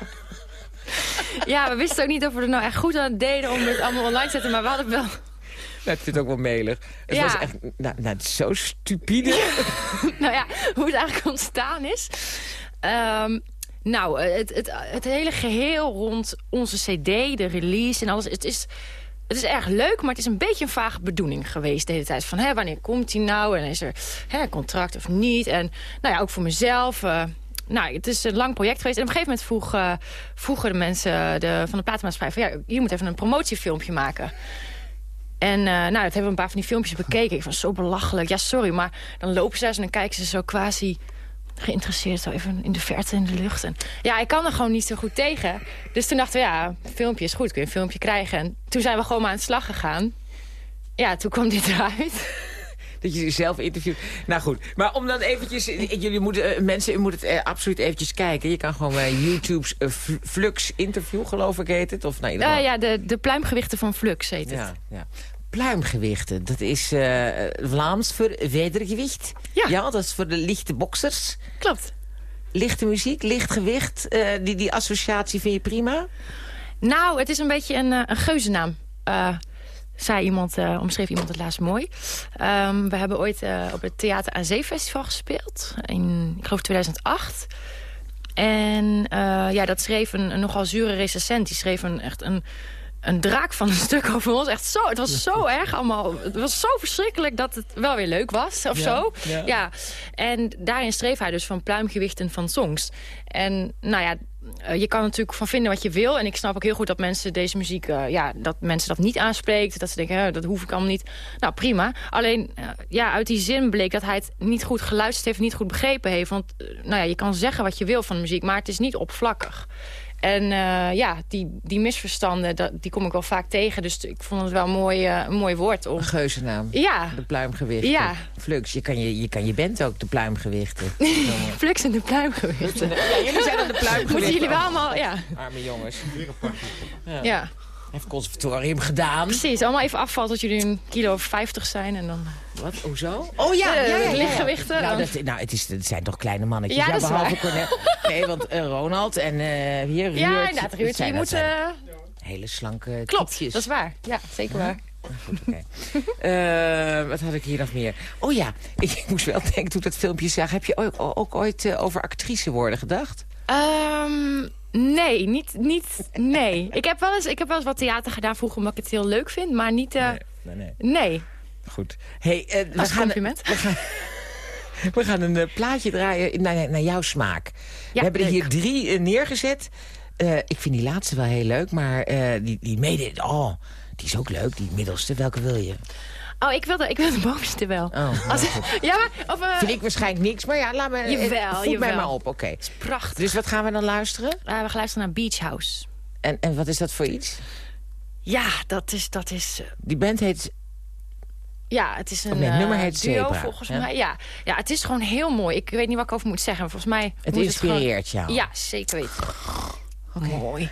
Speaker 8: Ja, we wisten ook niet of we er nou echt goed aan deden om het allemaal online te zetten. Maar we hadden wel...
Speaker 5: Nou, ik vind het ook wel melig. Het
Speaker 8: Ja.
Speaker 5: was echt nou, nou, zo stupide.
Speaker 8: nou ja, hoe het eigenlijk ontstaan is. Ehm, nou, eh, het, het, het hele geheel rond onze cd, de release en alles... Het is, het is erg leuk, maar het is een beetje een vage bedoeling geweest de hele tijd. Van, hè, wanneer komt hij nou? En is er hè, contract of niet? En nou ja, ook voor mezelf... eh, nou, het is een lang project geweest. En op een gegeven moment vroeg, eh, vroegen de mensen de, van de platenmaatschappij... van ja, je moet even een promotiefilmpje maken. En nou, dat hebben we een paar van die filmpjes bekeken. Ik van zo belachelijk. Ja, sorry, maar dan lopen ze en dan kijken ze zo quasi geïnteresseerd zo even in de verte in de lucht. En ja, ik kan er gewoon niet zo goed tegen. Dus toen dachten we, ja, een filmpje is goed, kun je een filmpje krijgen. En toen zijn we gewoon maar aan de slag gegaan. Ja, toen kwam dit eruit.
Speaker 5: Dat je jezelf interviewt. Nou goed, maar om dan eventjes... Jullie moeten, eh, mensen, u moet het eh, absoluut eventjes kijken. Je kan gewoon bij YouTube's eh, Fl- Flux interview, geloof ik, heet het. Of ieder geval-
Speaker 8: ja, de, de pluimgewichten van Flux heet het.
Speaker 5: ja, ja. Pluimgewichten, dat is eh, Vlaams voor wedergewicht.
Speaker 8: Ja.
Speaker 5: dat is voor de lichte boxers.
Speaker 8: Klopt.
Speaker 5: Lichte muziek, licht gewicht. eh, die, die associatie vind je prima?
Speaker 8: Nou, het is een beetje een, eh, een geuzennaam. Eh, zei iemand, omschreef iemand het laatst mooi. Ehm, we hebben ooit op het Theater aan Zee Festival gespeeld. In, ik geloof 2008. En ja, dat schreef een, een nogal zure recensent. Die schreef een, echt een, een draak van een stuk over ons. Echt zo, het was zo erg allemaal. Het was zo verschrikkelijk dat het wel weer leuk was, of
Speaker 5: Ja,
Speaker 8: zo.
Speaker 5: ja.
Speaker 8: ja. En daarin streef hij dus van pluimgewichten van songs. En nou ja, eh, je kan natuurlijk van vinden wat je wil. En ik snap ook heel goed dat mensen deze muziek... eh, ja, dat mensen dat niet aanspreekt. Dat ze denken, hè, dat hoef ik allemaal niet. Nou, prima. Alleen, eh, ja, uit die zin bleek dat hij het niet goed geluisterd heeft... niet goed begrepen heeft. Want nou ja, je kan zeggen wat je wil van de muziek... maar het is niet oppervlakkig. En eh, ja, die, die misverstanden, dat, die kom ik wel vaak tegen. Dus ik vond het wel een mooi, eh, een mooi woord om...
Speaker 5: Een geuzennaam.
Speaker 8: Ja,
Speaker 5: De pluimgewichten.
Speaker 8: Ja.
Speaker 5: Flux, je kan je, je, kan je band ook de pluimgewichten.
Speaker 8: flux en de pluimgewichten.
Speaker 5: ja, jullie zijn dan de pluimgewichten.
Speaker 8: Moeten jullie wel allemaal, ja.
Speaker 5: Arme jongens.
Speaker 8: ja.
Speaker 5: Heeft conservatorium gedaan.
Speaker 8: Precies, allemaal even afvallen tot jullie een kilo of 50 zijn en dan...
Speaker 5: Wat? Hoezo? Oh ja, ja, ja, ja, ja.
Speaker 8: lichtgewichten,
Speaker 5: Nou,
Speaker 8: dan-
Speaker 5: dat, nou het, is, het zijn toch kleine mannetjes.
Speaker 8: Ja,
Speaker 5: behalve. Cornel. Nee, want eh, Ronald en eh hier Ruud.
Speaker 8: Ja, inderdaad,
Speaker 5: dat
Speaker 8: Ruud, je moet... eh,
Speaker 5: Hele slanke
Speaker 8: klopt, dat is waar. Ja, zeker waar.
Speaker 5: Goed. Eh, wat had ik hier nog meer? Oh ja, ik moest wel denken toen ik dat filmpje zag. Heb je ook, ook ooit over actrice worden gedacht?
Speaker 8: Ehm, nee, niet, niet, nee. ik, heb wel eens, ik heb wel eens wat theater gedaan vroeger omdat ik het heel leuk vind, maar niet... eh,
Speaker 5: nee, nee.
Speaker 8: nee.
Speaker 5: Goed. Hey, eh, we,
Speaker 8: Als
Speaker 5: gaan,
Speaker 8: compliment.
Speaker 5: we, gaan, we gaan een eh, plaatje draaien naar, naar jouw smaak. we hebben er hier drie eh, neergezet. Ik vind die laatste wel heel leuk, maar die, die mede... Oh, die is ook leuk, die middelste. Welke wil je?
Speaker 8: Oh, ik wil de, ik wil de bovenste wel.
Speaker 5: Oh,
Speaker 8: Als,
Speaker 5: nou, goed.
Speaker 8: ja, maar... Of,
Speaker 5: Vind ik waarschijnlijk niks, maar ja, laat me...
Speaker 8: Jawel,
Speaker 5: voed mij
Speaker 8: jawel.
Speaker 5: maar op, oké.
Speaker 8: prachtig.
Speaker 5: Dus wat gaan we dan luisteren?
Speaker 8: We gaan luisteren naar Beach House.
Speaker 5: En, en wat is dat voor iets?
Speaker 8: Ja, dat is... Dat is
Speaker 5: Die band heet...
Speaker 8: ja, het is een
Speaker 5: Oh, nee, het
Speaker 8: eh,
Speaker 5: nummer heet
Speaker 8: duo
Speaker 5: Zebra,
Speaker 8: volgens
Speaker 5: ja.
Speaker 8: mij. Ja. ja, het is gewoon heel mooi. Ik weet niet wat ik over moet zeggen. Volgens mij
Speaker 5: Het inspireert
Speaker 8: gewoon...
Speaker 5: jou.
Speaker 8: Ja, zeker weten. Mooi.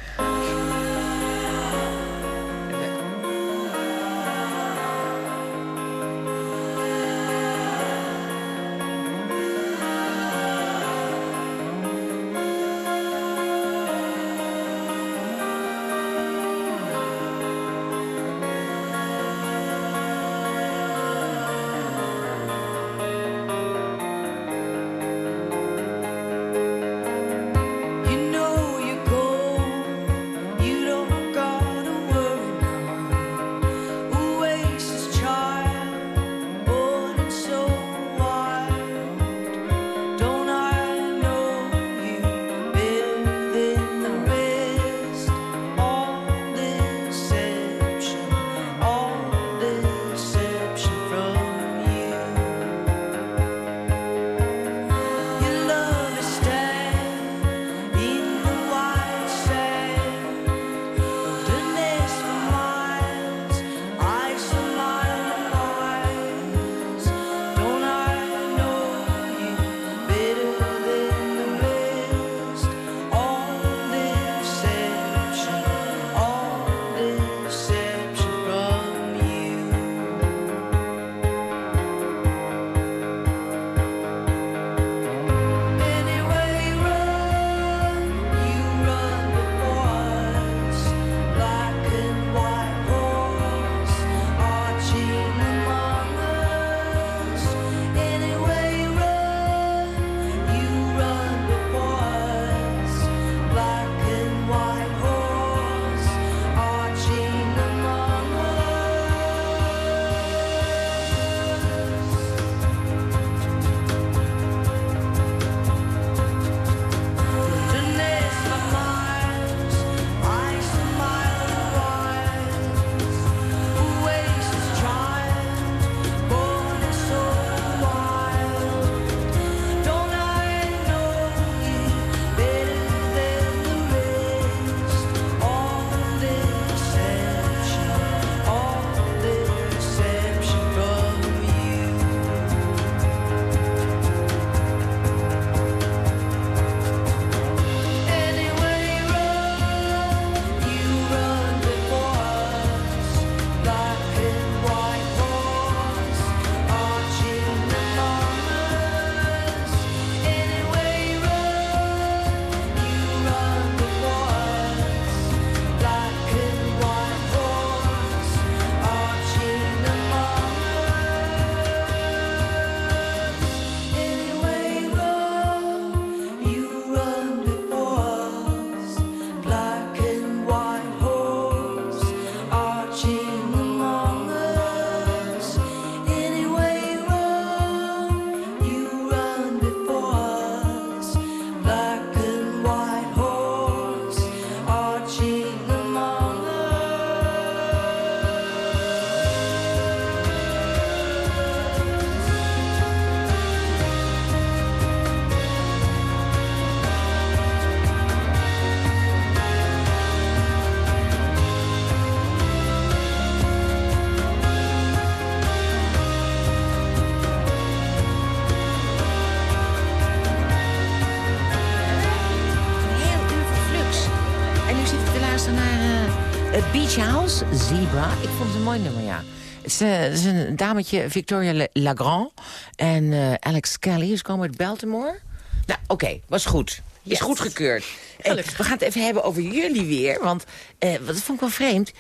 Speaker 5: Zebra. Ik vond het een mooi nummer, ja. Het is, eh, het is een dametje, Victoria Lagrand. En eh, Alex Kelly, is komen uit Baltimore. Nou, oké, was goed. Is
Speaker 8: Yes.
Speaker 5: goedgekeurd. En we gaan het even hebben over jullie weer. Want, eh, wat dat vond ik wel vreemd.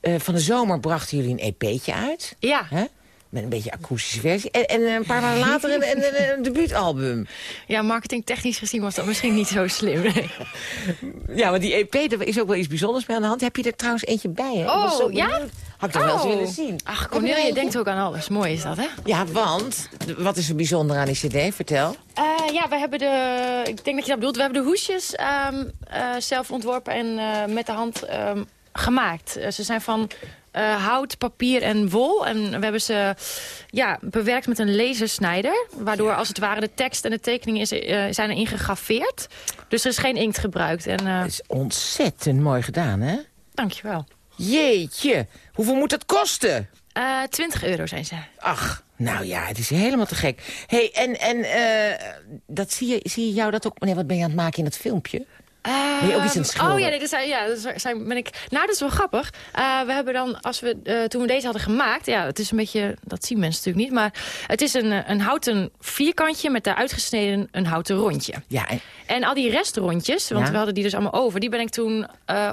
Speaker 5: Eh, van de zomer brachten jullie een EP'tje uit.
Speaker 8: Ja.
Speaker 5: Hè? Met een beetje akoestische versie. En, en een paar maanden later een, een, een, een debuutalbum.
Speaker 8: Ja, marketingtechnisch gezien was dat misschien niet zo slim.
Speaker 5: Ja, maar die EP, daar is ook wel iets bijzonders mee aan de hand. Heb je er trouwens eentje bij, hè?
Speaker 8: Oh,
Speaker 5: zo
Speaker 8: ja?
Speaker 5: Had ik toch wel eens
Speaker 8: Oh.
Speaker 5: willen zien.
Speaker 8: Ach,
Speaker 5: je
Speaker 8: Cornelia
Speaker 5: eentje?
Speaker 8: denkt ook aan alles. Mooi is dat, hè?
Speaker 5: Ja, want, wat is er bijzonder aan die cd? Vertel.
Speaker 8: Eh, ja, we hebben de... Ik denk dat je dat bedoelt. We hebben de hoesjes ehm, eh, zelf ontworpen en eh, met de hand ehm, gemaakt. Ze zijn van eh, hout, papier en wol. En we hebben ze ja, bewerkt met een lasersnijder. Waardoor als het ware de tekst en de tekeningen is, eh, zijn erin gegraveerd. Dus er is geen inkt gebruikt. En eh,
Speaker 5: Het is ontzettend mooi gedaan, hè?
Speaker 8: dankjewel.
Speaker 5: Jeetje, hoeveel moet dat kosten?
Speaker 8: Eh 20 euro zijn ze.
Speaker 5: Ach, nou ja, het is helemaal te gek. hey, en, en eh, dat zie, je, zie je jou dat ook... Nee, wat ben je aan het maken in dat filmpje? Ben je ook iets aan het schilderen?
Speaker 8: Oh ja, nee, dat zijn, ja, dat zijn, ben ik. Nou, dat is wel grappig. Eh, we hebben dan, als we, eh, toen we deze hadden gemaakt, ja, het is een beetje, dat zien mensen natuurlijk niet, maar het is een, eh, een houten vierkantje met daar uitgesneden een houten rondje.
Speaker 5: Ja, en,
Speaker 8: En al die restrondjes, want
Speaker 5: Ja.
Speaker 8: we hadden die dus allemaal over, die ben ik toen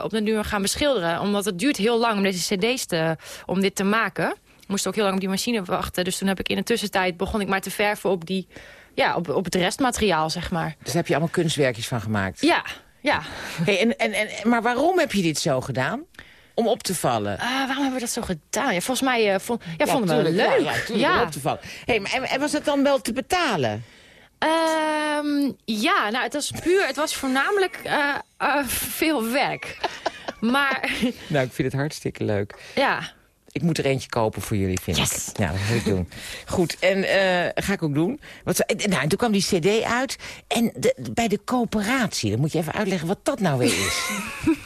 Speaker 8: op de duur gaan beschilderen, omdat het duurt heel lang om deze cd's te, om dit te maken. Ik moest ook heel lang op die machine wachten, dus toen heb ik in de tussentijd begon ik maar te verven op die, ja, op, op het restmateriaal, zeg maar.
Speaker 5: dus daar heb je allemaal kunstwerkjes van gemaakt.
Speaker 8: Ja, ja.
Speaker 5: Hey, en, en, en, maar waarom heb je dit zo gedaan? Om op te vallen?
Speaker 8: Ah, waarom hebben we dat zo gedaan? Ja, volgens mij uh, vond, ja, vonden we het leuk.
Speaker 5: Ja, ja, om op te vallen. Hey, maar, en, en was het dan wel te betalen?
Speaker 8: Ehm, ja, nou, het was puur, het was voornamelijk eh, eh, veel werk. maar
Speaker 5: Nou, ik vind het hartstikke leuk.
Speaker 8: ja,
Speaker 5: Ik moet er eentje kopen voor jullie, vind
Speaker 8: Yes.
Speaker 5: ik. Ja, dat moet ik doen. Goed, en eh, ga ik ook doen. Wat, nou, en toen kwam die cd uit. En de, bij de coöperatie, dan moet je even uitleggen wat dat nou weer is.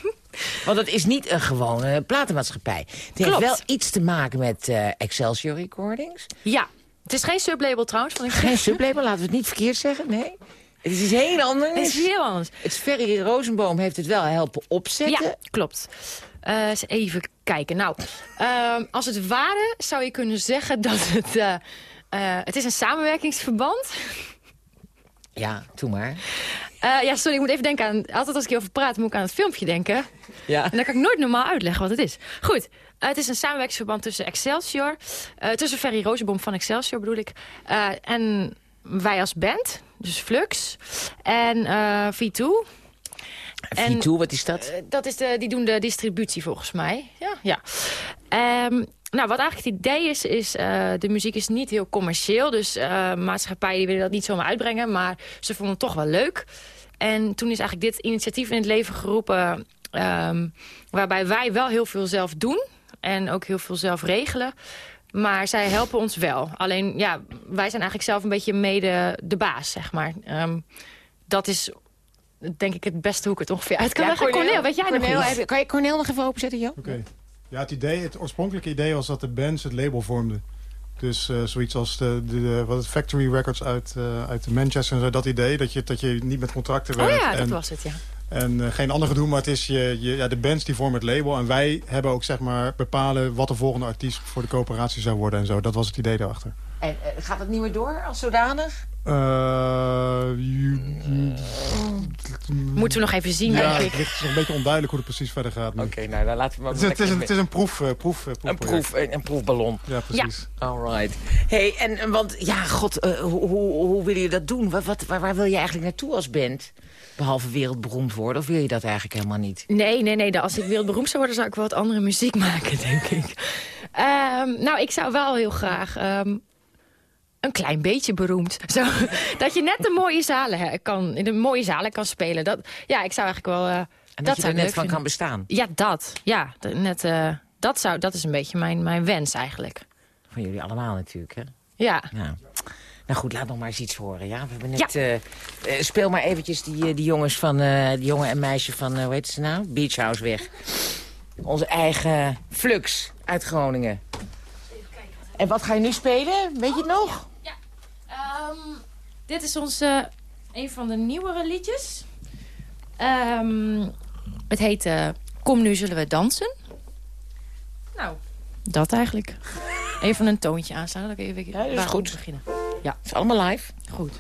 Speaker 5: Want het is niet een gewone platenmaatschappij. Het heeft wel iets te maken met eh, Excelsior Recordings.
Speaker 8: ja. Het is geen sublabel trouwens. Van
Speaker 5: Geen sublabel, laten we het niet verkeerd zeggen, nee. Het is heel anders.
Speaker 8: Het is heel anders.
Speaker 5: Het Ferry Rosenboom heeft het wel helpen opzetten.
Speaker 8: Ja, klopt. Eh, eens even kijken. Nou, ehm, als het ware zou je kunnen zeggen dat het... eh, het is een samenwerkingsverband.
Speaker 5: Ja, doe maar.
Speaker 8: Ja, sorry, ik moet even denken aan... Altijd als ik hierover praat, moet ik aan het filmpje denken.
Speaker 5: Ja.
Speaker 8: En dan kan ik nooit normaal uitleggen wat het is. Goed, het is een samenwerkingsverband tussen Excelsior... tussen Ferry Rozenboom van Excelsior bedoel ik... en wij als band, dus Flux, en eh V2... En-
Speaker 5: V2, wat is dat?
Speaker 8: Eh, dat is de, die doen de distributie volgens mij. Ja, ja. Ehm, nou, wat eigenlijk het idee is, is eh, de muziek is niet heel commercieel. Dus eh, maatschappijen die willen dat niet zomaar uitbrengen. Maar ze vonden het toch wel leuk. En toen is eigenlijk dit initiatief in het leven geroepen... ehm, waarbij wij wel heel veel zelf doen. En ook heel veel zelf regelen. Maar zij helpen ons wel. Alleen, ja, wij zijn eigenlijk zelf een beetje mede de baas, zeg maar. Ehm, dat is denk ik het beste hoe ik het ongeveer uit kan leggen. Cornel, weet jij
Speaker 5: Cornel,
Speaker 8: nog
Speaker 5: Kan je Cornel nog even openzetten, Jo?
Speaker 7: Oké. Ja, het, idee, het oorspronkelijke idee was dat de bands het label vormden. Dus eh, zoiets als de, de, de- wat het Factory Records uit, eh, uit Manchester en zo. Dat idee, dat je, dat je niet met contracten
Speaker 8: Oh
Speaker 7: werkt.
Speaker 8: ja, dat
Speaker 7: en,
Speaker 8: was het, ja.
Speaker 7: en eh, geen ander gedoe, maar het is je, je, ja, de bands die vormen het label. En wij hebben ook zeg maar bepalen wat de volgende artiest voor de coöperatie zou worden en zo. Dat was het idee daarachter.
Speaker 5: En eh, gaat het niet meer door als zodanig?
Speaker 7: Eh,
Speaker 8: Moeten we nog even zien,
Speaker 7: ja,
Speaker 8: denk
Speaker 7: het
Speaker 8: ik.
Speaker 7: ligt- het is nog een beetje onduidelijk hoe het precies verder gaat. nu.
Speaker 5: Oké, nou dan laten we maar
Speaker 7: Het, is, het, is een, het is een proef, eh, proef,
Speaker 5: een, proef, een, een proefballon.
Speaker 7: Ja, precies.
Speaker 5: Alright. hey, en en want, ja, god, eh, hoe, hoe, hoe wil je dat doen? Wat, wat, waar, waar wil je eigenlijk naartoe als band? Behalve wereldberoemd worden, of wil je dat eigenlijk helemaal niet?
Speaker 8: Nee, nee, nee. Als ik wereldberoemd zou worden, zou ik wel wat andere muziek maken, denk ik. Ehm, nou, ik zou wel heel graag ehm, een klein beetje beroemd. Zo, dat je net de mooie zalen kan, in de mooie zalen kan spelen. Dat, ja, ik zou eigenlijk wel. eh,
Speaker 5: En dat,
Speaker 8: dat
Speaker 5: je er net van kan bestaan.
Speaker 8: Ja, dat. Ja, dat- net. eh, dat, zou, dat is een beetje mijn, mijn wens eigenlijk.
Speaker 5: Van jullie allemaal natuurlijk, hè?
Speaker 8: Ja.
Speaker 5: Ja. Nou goed, laat nog maar eens iets horen, ja? We hebben net... eh, speel maar eventjes die, die jongens van... die jongen en meisje van, hoe heet ze nou? Beach House weg. Onze eigen Flux uit Groningen. En wat ga je nu spelen? Weet je het nog?
Speaker 8: Ehm, dit is ons eh, een van de nieuwere liedjes. Ehm, het heet eh, Kom nu zullen we dansen. Nou, dat eigenlijk. Even een toontje aanstaan. Dan even,
Speaker 5: Ja, dat is goed.
Speaker 8: beginnen.
Speaker 5: Het is allemaal live.
Speaker 8: Goed.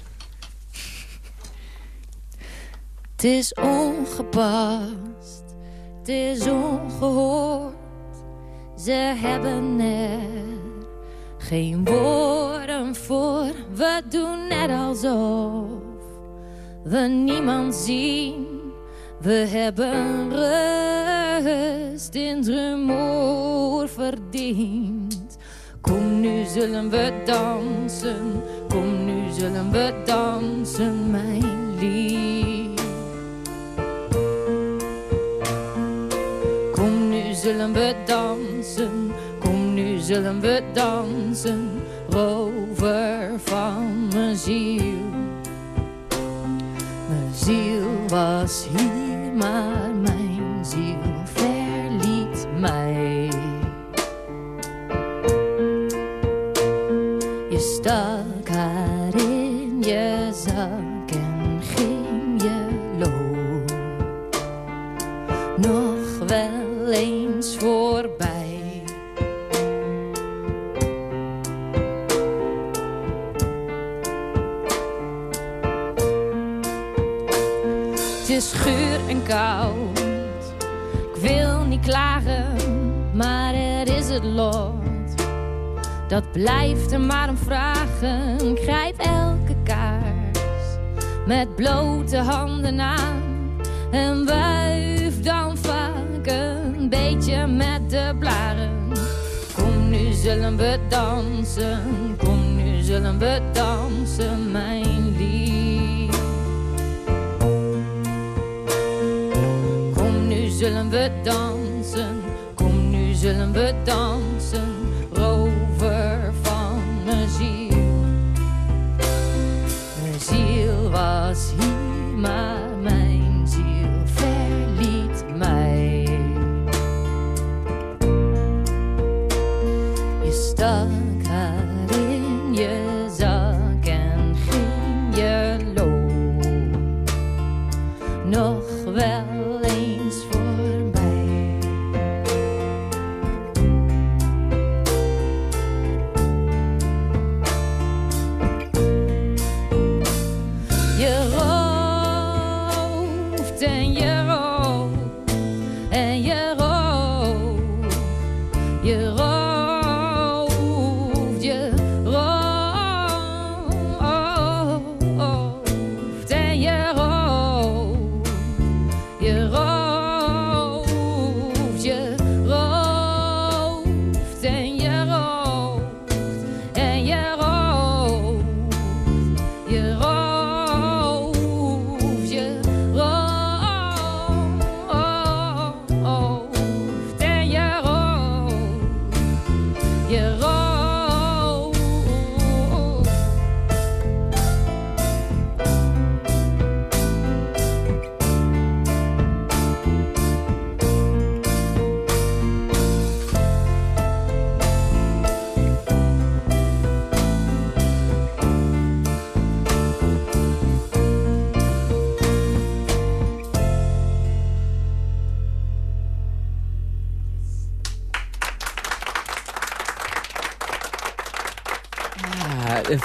Speaker 6: Het is ongepast, het is ongehoord. Ze hebben er geen We doen net alsof we niemand zien. We hebben rust in rumoer verdiend. Kom, nu zullen we dansen. Kom, nu zullen we dansen, mijn lief. Kom, nu zullen we dansen. Kom, nu zullen we dansen. Rover van mijn ziel. Mijn ziel was hier, maar mijn koud. Ik wil niet klagen, maar er is het lot. Dat blijft er maar om vragen. Grijp elke kaars met blote handen aan. En wuif dan vaak een beetje met de blaren. Kom, nu zullen we dansen. Kom, nu zullen we dansen, mijn lief. Zullen we dansen. Kom, nu zullen we dansen. Rover van mijn ziel. Mijn ziel was hier, maar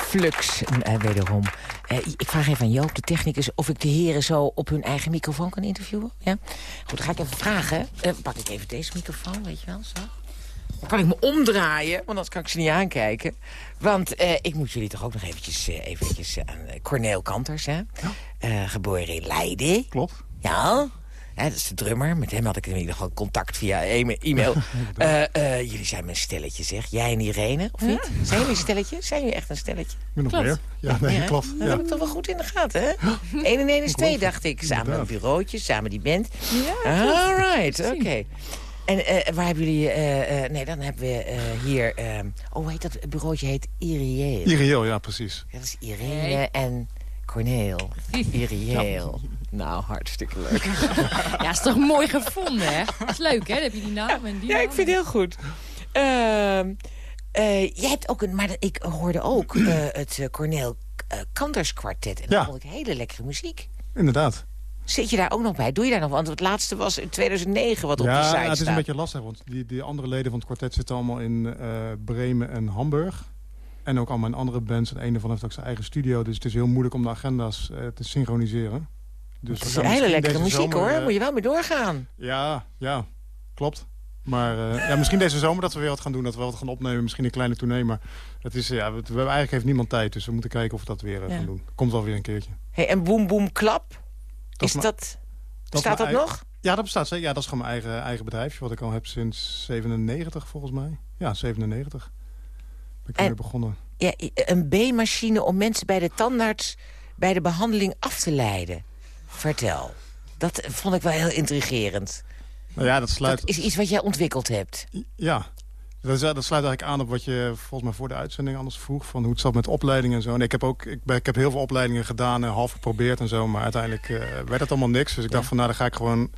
Speaker 5: Flux, eh, wederom. Eh, ik vraag even aan Joop, de technicus, of ik de heren zo op hun eigen microfoon kan interviewen. Ja? Goed, dan ga ik even vragen. Eh, pak ik even deze microfoon, weet je wel, zo. Dan kan ik me omdraaien, want anders kan ik ze niet aankijken. Want ik moet jullie toch ook nog eventjes, eventjes aan Corneel Kanters, hè? Eh, geboren in Leiden.
Speaker 7: Klopt.
Speaker 5: Ja, hè, dat is de drummer. Met hem had ik in ieder geval contact via e-mail. Eh, eh, jullie zijn mijn stelletje, zeg. Jij en Irene, of niet? Zijn jullie een stelletje? Zijn jullie echt een stelletje?
Speaker 7: Nu nog meer. Ja, nee,
Speaker 5: Ja,
Speaker 7: klopt.
Speaker 5: Dat
Speaker 7: Ja.
Speaker 5: heb ik toch wel goed in de gaten, hè? 1 en 1 is 2, dacht ik. Samen een bureautje, samen die band.
Speaker 8: Ja,
Speaker 5: All right, oké. En eh, waar hebben jullie... nee, dan hebben we hier... eh, oh, hoe heet dat bureautje? Heet Irieel.
Speaker 7: Irreëel, ja, precies.
Speaker 5: Dat is Irene en Corneel. Irieel. Nou, hartstikke leuk.
Speaker 8: Ja, is toch mooi gevonden, hè? Dat is leuk, hè? Dan heb je die naam en die
Speaker 5: Ja, ik vind het heel goed. Ehm, eh, jij hebt ook een... Maar ik hoorde ook eh, het eh, Corneel eh, Kanters kwartet. En dat
Speaker 7: Ja.
Speaker 5: vond ik hele lekkere muziek.
Speaker 7: Inderdaad.
Speaker 5: Zit je daar ook nog bij? Doe je daar nog? Want het laatste was in 2009 wat op
Speaker 7: ja,
Speaker 5: die site
Speaker 7: het is
Speaker 5: staat.
Speaker 7: een beetje lastig, want die, die andere leden van het kwartet zitten allemaal in eh, Bremen en Hamburg. En ook allemaal in andere bands. En een daarvan heeft ook zijn eigen studio. Dus het is heel moeilijk om de agenda's eh, te synchroniseren. Dus
Speaker 5: Het is
Speaker 7: gaan
Speaker 5: hele lekkere muziek
Speaker 7: zomer,
Speaker 5: hoor.
Speaker 7: eh,
Speaker 5: Moet je wel mee doorgaan.
Speaker 7: Ja, ja, klopt. Maar eh, ja, misschien deze zomer dat we weer wat gaan doen. Dat we wat gaan opnemen. Misschien een kleine tournee. Maar het is, ja, we, we hebben eigenlijk heeft niemand tijd. Dus we moeten kijken of we dat weer eh,
Speaker 5: Ja.
Speaker 7: gaan doen. Komt wel weer een keertje.
Speaker 5: Hey, en Boom Boom Klap?
Speaker 7: Dat
Speaker 5: Is dat...
Speaker 7: dat
Speaker 5: Staat
Speaker 7: is
Speaker 5: dat nog?
Speaker 7: Ja, dat bestaat. Ja, dat is gewoon mijn eigen, eigen bedrijfje. Wat ik al heb sinds 97 volgens mij. Ja, 97. Ben ik
Speaker 5: En-
Speaker 7: weer begonnen.
Speaker 5: Ja, een B-machine om mensen bij de tandarts... bij de behandeling af te leiden. Vertel. Dat vond ik wel heel intrigerend.
Speaker 7: Nou ja, dat sluit...
Speaker 5: Dat is iets wat jij ontwikkeld hebt.
Speaker 7: Ja, dat, sluit eigenlijk aan op wat je volgens mij voor de uitzending anders vroeg. Van hoe het zat met opleidingen en zo. En ik heb ook ik, ben, ik heb heel veel opleidingen gedaan en half geprobeerd en zo. Maar uiteindelijk eh, werd het allemaal niks. Dus ik dacht van nou, dan ga ik gewoon...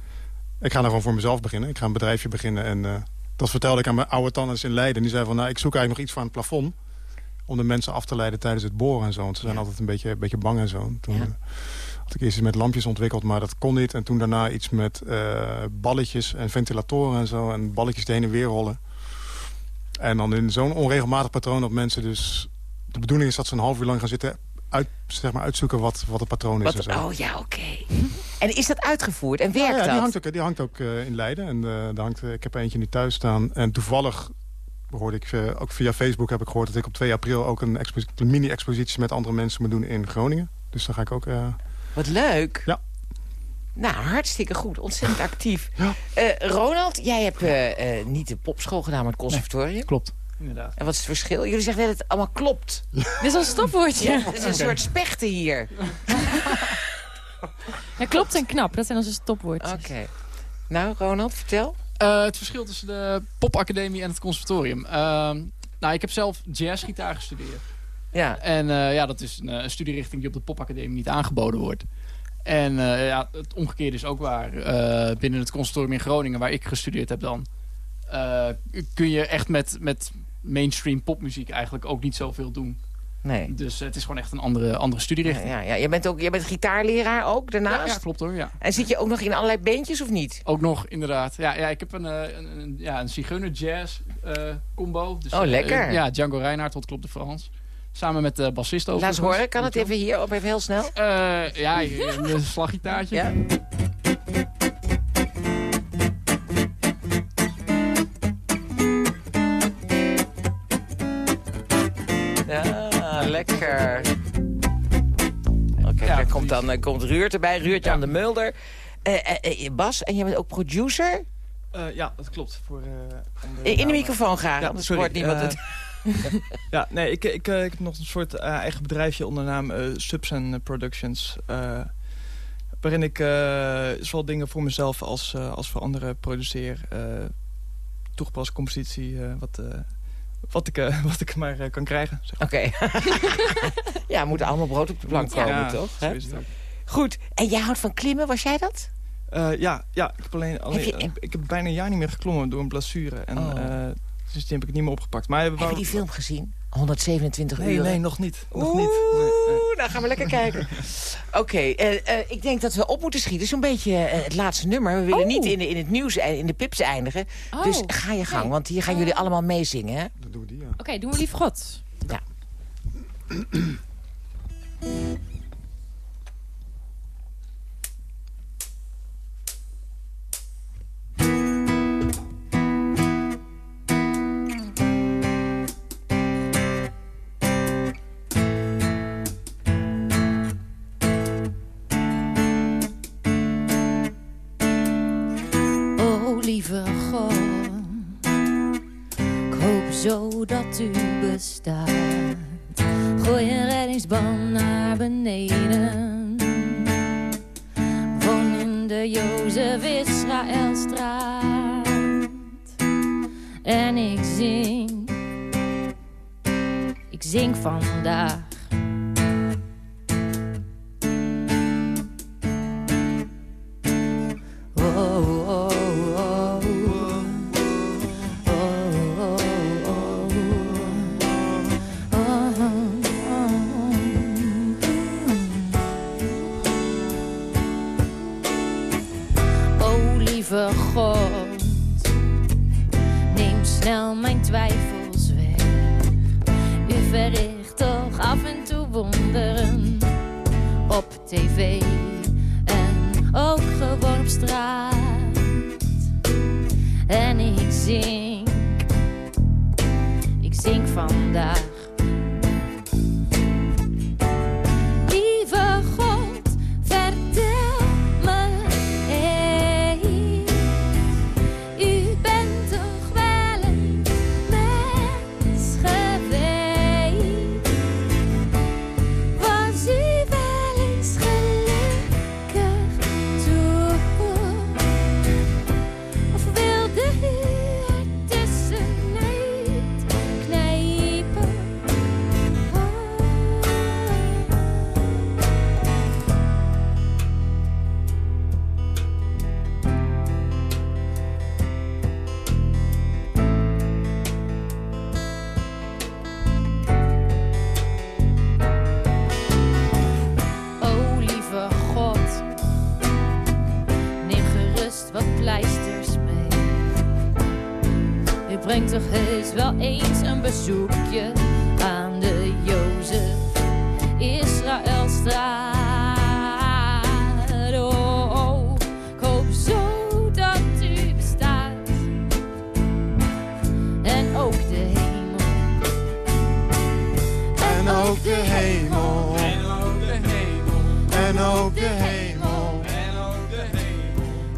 Speaker 7: Ik ga nou gewoon voor mezelf beginnen. Ik ga een bedrijfje beginnen. En eh, dat vertelde ik aan mijn oude tandarts in Leiden. Die zei van nou, ik zoek eigenlijk nog iets voor aan het plafond. Om de mensen af te leiden tijdens het boren en zo. Want ze zijn altijd een beetje, een beetje bang en zo. En Toen
Speaker 5: Ja.
Speaker 7: Eerst iets met lampjes ontwikkeld, maar dat kon niet. En toen daarna iets met eh, balletjes en ventilatoren en zo. En balletjes die heen en weer rollen. En dan in zo'n onregelmatig patroon dat mensen dus... De bedoeling is dat ze een half uur lang gaan zitten... Uit, zeg maar uitzoeken wat, wat het patroon is. en zo.
Speaker 5: oh ja, oké. En is dat uitgevoerd? En werkt
Speaker 7: ja, die
Speaker 5: dat?
Speaker 7: hangt ook, die hangt ook eh, in Leiden. En, eh, daar hangt, ik heb er eentje nu thuis staan. En toevallig hoorde ik, ook via Facebook heb ik gehoord... dat ik op 2 april ook een mini-expositie met andere mensen moet doen in Groningen. Dus dan ga ik ook...
Speaker 5: Wat leuk.
Speaker 7: Ja.
Speaker 5: Nou, hartstikke goed. Ontzettend actief.
Speaker 7: Ja.
Speaker 5: Eh, Ronald, jij hebt eh, eh, niet de popschool gedaan, maar het conservatorium.
Speaker 9: Klopt, inderdaad.
Speaker 5: En wat is het verschil? Jullie zeggen dat het allemaal klopt.
Speaker 8: Dit is een stopwoordje.
Speaker 5: Ja, het is een soort spechten hier.
Speaker 8: Ja, klopt en knap. Dat zijn onze stopwoordjes.
Speaker 5: Oké. Nou, Ronald, vertel.
Speaker 9: Eh, het verschil tussen de popacademie en het conservatorium. Ehm, nou, ik heb zelf jazzgitaar gestudeerd.
Speaker 5: Ja.
Speaker 9: En eh, ja, dat is een, eh, een studierichting die op de popacademie niet aangeboden wordt. En eh, ja, het omgekeerde is ook waar. Binnen het conservatorium in Groningen, waar ik gestudeerd heb dan... kun je echt met, met mainstream popmuziek eigenlijk ook niet zoveel doen.
Speaker 5: Nee.
Speaker 9: Dus het is gewoon echt een andere, andere studierichting.
Speaker 5: ja, ja. Jij, bent ook, jij bent gitaarleraar ook daarnaast?
Speaker 9: ja, klopt hoor, ja.
Speaker 5: En zit je ook nog in allerlei bandjes of niet?
Speaker 9: Ook nog, inderdaad. Ja, ja ik heb een, een, een, ja, een zigeuner jazz combo. Dus,
Speaker 5: Oh, lekker.
Speaker 9: ja, Django Reinhardt tot Club de France. Samen met de bassist
Speaker 5: Laat eens horen. Kan het even hier op even heel snel?
Speaker 9: Eh, ja, een slaggitaartje.
Speaker 5: Ja. Ja, lekker. Oké,
Speaker 9: Ja,
Speaker 5: daar komt dan eh, komt Ruurt erbij, Ruurt Jan
Speaker 9: Ja.
Speaker 5: de Mulder. Eh, Bas, en jij bent ook producer?
Speaker 10: Eh, ja, dat klopt. Voor, eh,
Speaker 5: In, de microfoon graag,
Speaker 10: Ja,
Speaker 5: anders
Speaker 10: sorry.
Speaker 5: hoort niemand het.
Speaker 10: Ja, nee, ik, ik, eh, ik heb nog een soort eh, eigen bedrijfje onder de naam eh, Subs and Productions. eh, waarin ik eh, zowel dingen voor mezelf als, eh, als voor anderen produceer. eh toegepaste compositie, eh, wat, eh, wat, ik, eh, wat ik maar eh, kan krijgen. Zeg.
Speaker 5: Oké. ja, moeten allemaal brood op de plank komen,
Speaker 10: Ja,
Speaker 5: toch?
Speaker 10: zo
Speaker 5: hè?
Speaker 10: is het ook.
Speaker 5: Goed, en jij houdt van klimmen, was jij dat?
Speaker 10: Eh, ja, ja, ik heb, alleen, alleen,
Speaker 5: Heb je-
Speaker 10: ik heb bijna een jaar niet meer geklommen door een blessure. En
Speaker 5: Oh.
Speaker 10: Dus die heb ik niet meer opgepakt. Maar,
Speaker 5: Heb je die film gezien? 127
Speaker 10: Nee,
Speaker 5: uur.
Speaker 10: nee, nog niet. Nog
Speaker 5: Oeh,
Speaker 10: niet. Nee, nee.
Speaker 5: nou gaan we lekker kijken. Oké, eh, eh, ik denk dat we op moeten schieten. Zo'n beetje eh, het laatste nummer. We willen
Speaker 8: Oh.
Speaker 5: niet in, de, in het nieuws en in de pips eindigen.
Speaker 8: Oh,
Speaker 5: dus ga je gang, want hier gaan jullie allemaal meezingen. Hè?
Speaker 7: Dat doen we die, ja.
Speaker 8: Oké, doen we lief God.
Speaker 5: Ja.
Speaker 6: lieve God, ik hoop zo dat u bestaat. Gooi een reddingsband naar beneden. Woon in de Jozef Israëlstraat. En ik zing, ik zing vandaag.
Speaker 11: ook de hemel.
Speaker 6: En ook de hemel.
Speaker 7: En ook de hemel.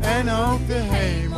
Speaker 6: En ook de hemel.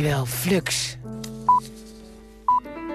Speaker 5: Dankjewel, Flux.